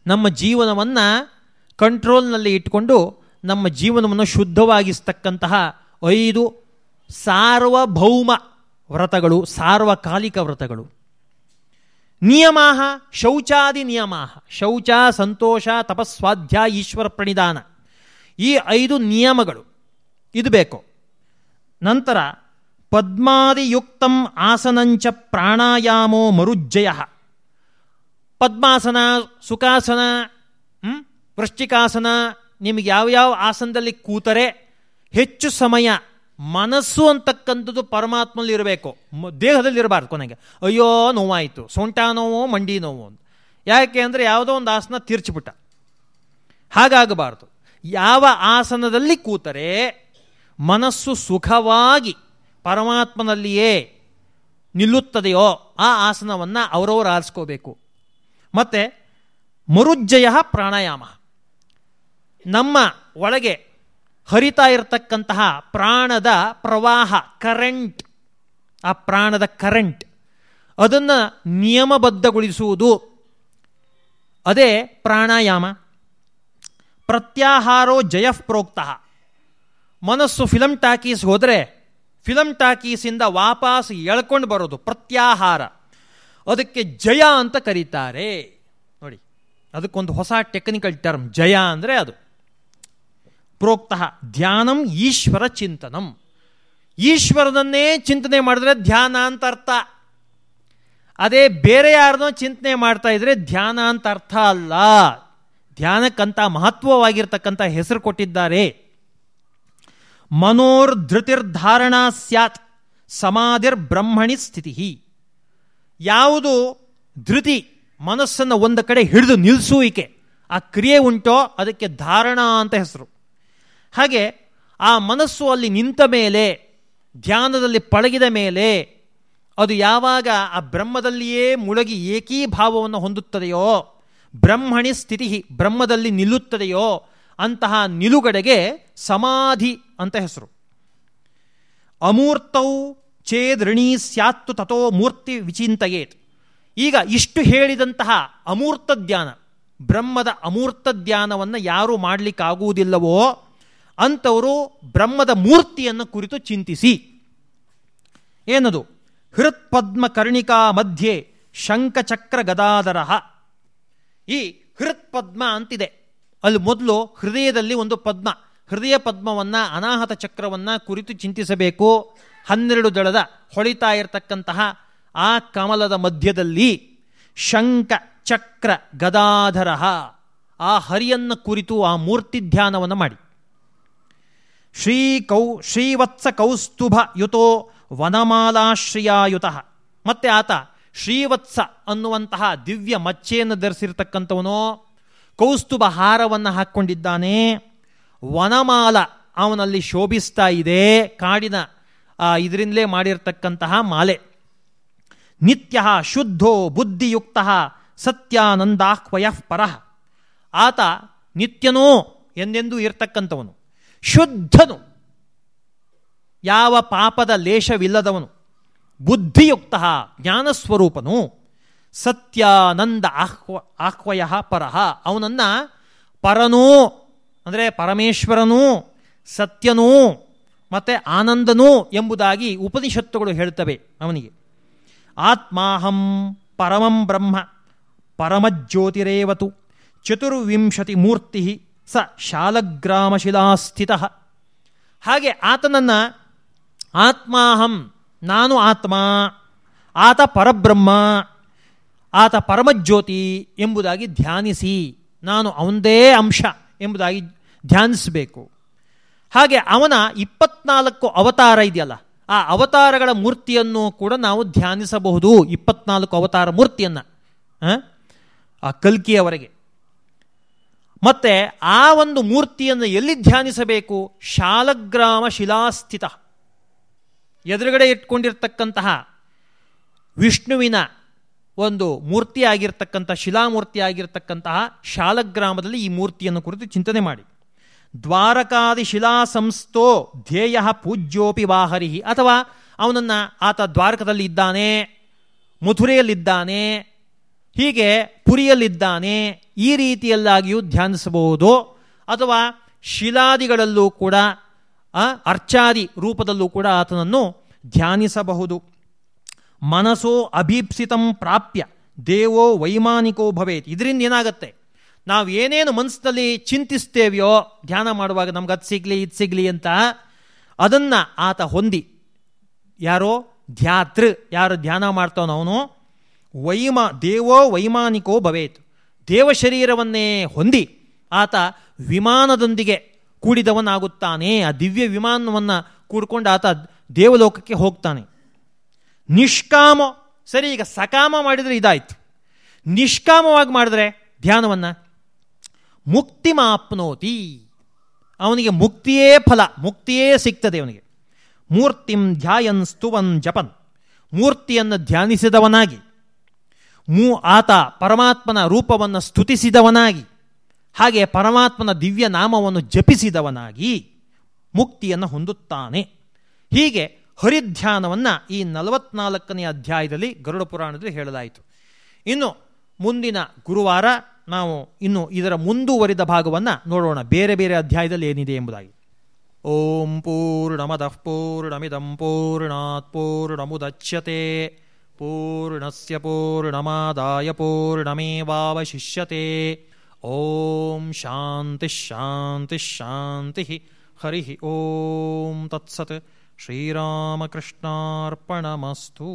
ನಮ್ಮ ಜೀವನವನ್ನು ಕಂಟ್ರೋಲ್ನಲ್ಲಿ ಇಟ್ಕೊಂಡು ನಮ್ಮ ಜೀವನವನ್ನು ಶುದ್ಧವಾಗಿಸ್ತಕ್ಕಂತಹ ಐದು ಸಾರ್ವಭೌಮ ವ್ರತಗಳು, ಸಾರ್ವಕಾಲಿಕ ವ್ರತಗಳು. ನಿಯಮ ಶೌಚಾದಿ ನಿಯಮ ಶೌಚ, ಸಂತೋಷ ತಪಸ್ವಾಧ್ಯ ಈಶ್ವರ ಪ್ರಣಿಧಾನ ಈ ಐದು ನಿಯಮಗಳು. ಇದು ಬೇಕು. ನಂತರ, ಪದ್ಮಾದಿಯುಕ್ತಂ ಆಸನಂಚ ಪ್ರಾಣಾಯಾಮೋ ಮರುಜ್ಜಯ. ಪದ್ಮಾಸನ, ಸುಖಾಸನ ವೃಶ್ಚಿಕಾಸನ ನಿಮಗೆ ಯಾವ್ಯಾವ ಆಸನದಲ್ಲಿ ಕೂತರೆ ಹೆಚ್ಚು ಸಮಯ ಮನಸ್ಸು ಅಂತಕ್ಕಂಥದ್ದು ಪರಮಾತ್ಮಲ್ಲಿ ಇರಬೇಕು. ದೇಹದಲ್ಲಿ ಇರಬಾರ್ದು ಕೊನೆಗೆ. ಅಯ್ಯೋ, ನೋವಾಯಿತು. ಸೊಂಟ ನೋವು, ಮಂಡಿ ನೋವು ಅಂತ. ಯಾಕೆ ಅಂದರೆ ಯಾವುದೋ ಒಂದು ಆಸನ ತೀರ್ಚಿಬಿಟ್ಟ. ಹಾಗಾಗಬಾರ್ದು. ಯಾವ ಆಸನದಲ್ಲಿ ಕೂತರೆ ಮನಸ್ಸು ಸುಖವಾಗಿ ಪರಮಾತ್ಮನಲ್ಲಿಯೇ ನಿಲ್ಲುತ್ತದೆಯೋ ಆ ಆಸನವನ್ನು ಅವರವರು ಆರಿಸ್ಕೋಬೇಕು. ಮತ್ತು ಮರುಜ್ಜಯ ಪ್ರಾಣಾಯಾಮ. ನಮ್ಮ ಒಳಗೆ ಹರಿತಾ ಇರತಕ್ಕಂತಹ ಪ್ರಾಣದ ಪ್ರವಾಹ ಕರೆಂಟ್ ಆ ಪ್ರಾಣದ ಕರೆಂಟ್ ಅದನ್ನು ನಿಯಮಬದ್ಧಗೊಳಿಸುವುದು. ಅದೇ ಪ್ರಾಣಾಯಾಮ. ಪ್ರತ್ಯಾಹಾರೋ ಜಯಃ ಪ್ರೋಕ್ತಃ. ಮನಸ್ಸು ಫಿಲಮ್ ಟಾಕೀಸ್ ಹೋದರೆ ಫಿಲಮ್ ಟಾಕೀಸಿಂದ ವಾಪಸ್ ಎಳ್ಕೊಂಡು ಬರೋದು, ಪ್ರತ್ಯಾಹಾರ. ಅದಕ್ಕೆ ಜಯ ಅಂತ ಕರೀತಾರೆ. ನೋಡಿ, ಅದಕ್ಕೊಂದು ಹೊಸ ಟೆಕ್ನಿಕಲ್ ಟರ್ಮ್ ಜಯ ಅಂದರೆ ಅದು. ಪ್ರೋಕ್ತಃ ಧ್ಯಾನಂ ಈಶ್ವರ ಚಿಂತನಂ. ಈಶ್ವರನನ್ನೇ ಚಿಂತನೆ ಮಾಡಿದ್ರೆ ಧ್ಯಾನ ಅಂತ ಅರ್ಥ. ಅದೇ ಬೇರೆ ಯಾರನ್ನೋ ಚಿಂತನೆ ಮಾಡ್ತಾ ಇದ್ರೆ ಧ್ಯಾನ ಅಂತ ಅರ್ಥ ಅಲ್ಲ. ಧ್ಯಾನಕ್ಕಂತ ಮಹತ್ವವಾಗಿರ್ತಕ್ಕಂಥ ಹೆಸರು ಕೊಟ್ಟಿದ್ದಾರೆ. ಮನೋರ್ಧೃತಿರ್ಧಾರಣಾ ಸ್ಯಾತ್ ಸಮಾಧಿರ್ ಬ್ರಹ್ಮಣಿ ಸ್ಥಿತಿ ಯಾವುದು ಧೃತಿ ಮನಸ್ಸನ್ನು ಒಂದು ಕಡೆ ಹಿಡಿದು ನಿಲ್ಲಿಸುವಿಕೆ ಆ ಕ್ರಿಯೆ ಉಂಟೋ ಅದಕ್ಕೆ ಧಾರಣ ಅಂತ ಹೆಸರು. ಹಾಗೆ ಆ ಮನಸ್ಸು ಅಲ್ಲಿ ನಿಂತ ಮೇಲೆ, ಧ್ಯಾನದಲ್ಲಿ ಪಳಗಿದ ಮೇಲೆ, ಅದು ಯಾವಾಗ ಆ ಬ್ರಹ್ಮದಲ್ಲಿಯೇ ಮುಳುಗಿ ಏಕೀಭಾವವನ್ನು ಹೊಂದುತ್ತದೆಯೋ, ಬ್ರಹ್ಮಣಿ ಸ್ಥಿತಿ ಬ್ರಹ್ಮದಲ್ಲಿ ನಿಲ್ಲುತ್ತದೆಯೋ, ಅಂತಹ ನಿಲುಗಡೆಗೆ ಸಮಾಧಿ ಅಂತ ಹೆಸರು. ಅಮೂರ್ತೌ ಚೇದೃಣೀ ಸ್ಯಾತ್ತು ತಥೋ ಮೂರ್ತಿ ವಿಚಿಂತೆಯೇತ್. ಈಗ ಇಷ್ಟು ಹೇಳಿದಂತಹ ಅಮೂರ್ತ ಧ್ಯಾನ, ಬ್ರಹ್ಮದ ಅಮೂರ್ತ ಧ್ಯಾನವನ್ನು ಯಾರು ಮಾಡಲಿಕ್ಕಾಗುವುದಿಲ್ಲವೋ ಅಂಥವರು ಬ್ರಹ್ಮದ ಮೂರ್ತಿಯನ್ನು ಕುರಿತು ಚಿಂತಿಸಿ. ಏನದು? ಹೃತ್ಪದ್ಮ ಕರ್ಣಿಕಾ ಮಧ್ಯೆ ಶಂಖಚಕ್ರ ಗದಾಧರ. ಈ ಹೃತ್ಪದ್ಮ ಅಂತಿದೆ. ಅಲ್ಲಿ ಮೊದಲು ಹೃದಯದಲ್ಲಿ ಒಂದು ಪದ್ಮ. ಹೃದಯ ಪದ್ಮವನ್ನು, ಅನಾಹತ ಚಕ್ರವನ್ನು ಕುರಿತು ಚಿಂತಿಸಬೇಕು. ಹನ್ನೆರಡು ದಳದ ಹೊಳಿತಾ ಇರತಕ್ಕಂತಹ ಆ ಕಮಲದ ಮಧ್ಯದಲ್ಲಿ ಶಂಖ ಚಕ್ರ ಗದಾಧರ. ಆ ಹರಿಯನ್ನು ಕುರಿತು ಆ ಮೂರ್ತಿ ಧ್ಯಾನವನ್ನು ಮಾಡಿ. ಶ್ರೀ ಕೌ ಶ್ರೀವತ್ಸ ಕೌಸ್ತುಭ ಯುತೋ ವನಮಾಲಾಶ್ರಯಾಯುತಃ. ಮತ್ತೆ ಆತ ಶ್ರೀವತ್ಸ ಅನ್ನುವಂತಹ ದಿವ್ಯ ಮಚ್ಚೆಯನ್ನು ಧರಿಸಿರ್ತಕ್ಕಂಥವನು, ಕೌಸ್ತುಭ ಹಾರವನ್ನು ಹಾಕ್ಕೊಂಡಿದ್ದಾನೆ. ವನಮಾಲ ಅವನಲ್ಲಿ ಶೋಭಿಸ್ತಾ ಇದೆ. ಕಾಡಿನ ಇದರಿಂದಲೇ ಮಾಡಿರ್ತಕ್ಕಂತಹ ಮಾಲೆ. ನಿತ್ಯ ಶುದ್ಧೋ ಬುದ್ಧಿಯುಕ್ತ ಸತ್ಯಾನಂದಾಹ್ವಯಃ ಪರಃ. ಆತ ನಿತ್ಯನೋ ಎಂದೆಂದೂ ಇರ್ತಕ್ಕಂಥವನು. ಶುದ್ಧನು. ಯಾವ ಪಾಪದ ಲೇಷವಿಲ್ಲದವನು, ಬುದ್ಧಿಯುಕ್ತ ಜ್ಞಾನಸ್ವರೂಪನು, ಸತ್ಯಾನಂದ ಆಹ್ವ, ಆಹ್ವಯ ಪರಹ ಅವನನ್ನು ಪರನೂ, ಅಂದರೆ ಪರಮೇಶ್ವರನೂ, ಸತ್ಯನೂ, ಮತ್ತು ಆನಂದನೂ ಎಂಬುದಾಗಿ ಉಪನಿಷತ್ತುಗಳು ಹೇಳ್ತವೆ ಅವನಿಗೆ. ಆತ್ಮಾಹಂ ಪರಮಂ ಬ್ರಹ್ಮ, ಪರಮಜ್ಯೋತಿರೇವತು, ಚತುರ್ವಿಂಶತಿ ಮೂರ್ತಿ ಸ ಶಾಲಗ್ರಾಮಶಿಲಾಸ್ಥಿತ. ಹಾಗೆ ಆತನನ್ನು ಆತ್ಮಾಹಂ, ನಾನು ಆತ್ಮ, ಆತ ಪರಬ್ರಹ್ಮ, ಆತ ಪರಮಜ್ಯೋತಿ ಎಂಬುದಾಗಿ ಧ್ಯಾನಿಸಿ, ನಾನು ಅವಂದೇ ಅಂಶ ಎಂಬುದಾಗಿ ಧ್ಯಾನಿಸಬೇಕು. ಹಾಗೆ ಅವನ ಇಪ್ಪತ್ನಾಲ್ಕು ಅವತಾರ ಇದೆಯಲ್ಲ, ಆ ಅವತಾರಗಳ ಮೂರ್ತಿಯನ್ನು ಕೂಡ ನಾವು ಧ್ಯಾನಿಸಬಹುದು, ಇಪ್ಪತ್ನಾಲ್ಕು ಅವತಾರ ಮೂರ್ತಿಯನ್ನು ಆ ಕಲ್ಕಿಯವರೆಗೆ. ಮತ್ತೆ ಆ ಒಂದು ಮೂರ್ತಿಯನ್ನು ಎಲ್ಲಿ ಧ್ಯಾನಿಸಬೇಕು? ಶಾಲಗ್ರಾಮ ಶಿಲಾಸ್ಥಿತ. ಎದುರುಗಡೆ ಇಟ್ಕೊಂಡಿರ್ತಕ್ಕಂತಹ ವಿಷ್ಣುವಿನ ಒಂದು ಮೂರ್ತಿಯಾಗಿರ್ತಕ್ಕಂಥ ಶಿಲಾಮೂರ್ತಿ ಆಗಿರ್ತಕ್ಕಂತಹ ಶಾಲಗ್ರಾಮದಲ್ಲಿ ಈ ಮೂರ್ತಿಯನ್ನು ಕುರಿತು ಚಿಂತನೆ ಮಾಡಿ. ದ್ವಾರಕಾದಿ ಶಿಲಾ ಸಂಸ್ಥೋ ಧ್ಯೇಯ ಪೂಜ್ಯೋಪಿ ವಾಹರಿಹಿ ಅಥವಾ ಅವನನ್ನು ಆತ ದ್ವಾರಕದಲ್ಲಿ ಇದ್ದಾನೆ ಮಥುರೆಯಲ್ಲಿದ್ದಾನೆ ಹೀಗೆ ಪುರಿಯಲ್ಲಿದ್ದಾನೆ ಈ ರೀತಿಯಲ್ಲಾಗಿಯೂ ಧ್ಯಾನಿಸಬಹುದು. ಅಥವಾ ಶಿಲಾದಿಗಳಲ್ಲೂ ಕೂಡ ಅರ್ಚಾದಿ ರೂಪದಲ್ಲೂ ಕೂಡ ಆತನನ್ನು ಧ್ಯಾನಿಸಬಹುದು. ಮನಸ್ಸೋ ಅಭೀಪ್ಸಿತಂ ಪ್ರಾಪ್ಯ, ದೇವೋ ವೈಮಾನಿಕೋ ಭವೇತ್. ಇದರಿಂದ ಏನಾಗುತ್ತೆ? ನಾವು ಏನೇನು ಮನಸ್ಸಿನಲ್ಲಿ ಚಿಂತಿಸ್ತೇವೆಯೋ, ಧ್ಯಾನ ಮಾಡುವಾಗ ನಮ್ಗೆ ಅದು ಸಿಗಲಿ, ಇದು ಸಿಗಲಿ ಅಂತ, ಅದನ್ನು ಆತ ಹೊಂದಿ. ಯಾರೋ? ಧ್ಯಾತೃ. ಯಾರು ಧ್ಯಾನ ಮಾಡ್ತಾನೋ ಅವನು? ವೈಮ ದೇವೋ ವೈಮಾನಿಕೋ ಭವೇತ್. ದೇವ ಶರೀರವನ್ನೇ ಹೊಂದಿ ಆತ ವಿಮಾನದೊಂದಿಗೆ ಕೂಡಿದವನಾಗುತ್ತಾನೆ. ಆ ದಿವ್ಯ ವಿಮಾನವನ್ನು ಕೂಡ್ಕೊಂಡು ಆತ ದೇವಲೋಕಕ್ಕೆ ಹೋಗ್ತಾನೆ. ನಿಷ್ಕಾಮ, ಸರಿ, ಈಗ ಸಕಾಮ ಮಾಡಿದರೆ ಇದಾಯಿತು. ನಿಷ್ಕಾಮವಾಗಿ ಮಾಡಿದ್ರೆ ಧ್ಯಾನವನ್ನು ಮುಕ್ತಿಮಾಪ್ನೋತಿ ಅವನಿಗೆ ಮುಕ್ತಿಯೇ ಫಲ, ಮುಕ್ತಿಯೇ ಸಿಗ್ತದೆ ಅವನಿಗೆ. ಮೂರ್ತಿಂ ಧ್ಯಾಯನ್ ಸ್ತುವನ್ ಜಪನ್. ಮೂರ್ತಿಯನ್ನು ಧ್ಯಾನಿಸಿದವನಾಗಿ. ಮೂ ಆತ ಪರಮಾತ್ಮನ ರೂಪವನ್ನು ಸ್ತುತಿಸಿದವನಾಗಿ ಹಾಗೆ ಪರಮಾತ್ಮನ ದಿವ್ಯ ನಾಮವನ್ನು ಜಪಿಸಿದವನಾಗಿ ಮುಕ್ತಿಯನ್ನು ಹೊಂದುತ್ತಾನೆ. ಹೀಗೆ ಹರಿಧ್ಯಾನವನ್ನು ಈ ನಲವತ್ನಾಲ್ಕನೇ ಅಧ್ಯಾಯದಲ್ಲಿ ಗರುಡ ಪುರಾಣದಲ್ಲಿ ಹೇಳಲಾಯಿತು. ಇನ್ನು ಮುಂದಿನ ಗುರುವಾರ ನಾವು ಇನ್ನು ಇದರ ಮುಂದುವರಿದ ಭಾಗವನ್ನು ನೋಡೋಣ. ಬೇರೆ ಬೇರೆ ಅಧ್ಯಾಯದಲ್ಲಿ ಏನಿದೆ ಎಂಬುದಾಗಿ. ಓಂ ಪೂರ್ಣಮದಃ ಪೂರ್ಣಮಿದಂ ಪೂರ್ಣಾತ್ ಪೂರ್ಣಮುದಚ್ಯತೆ. पूर्णस्य पूर्णमादाय पूर्णमेवावशिष्यते। ॐ शान्तिश्शान्तिश्शान्तिः हरिः ॐ तत्सत्। श्रीरामकृष्णार्पणमस्तु।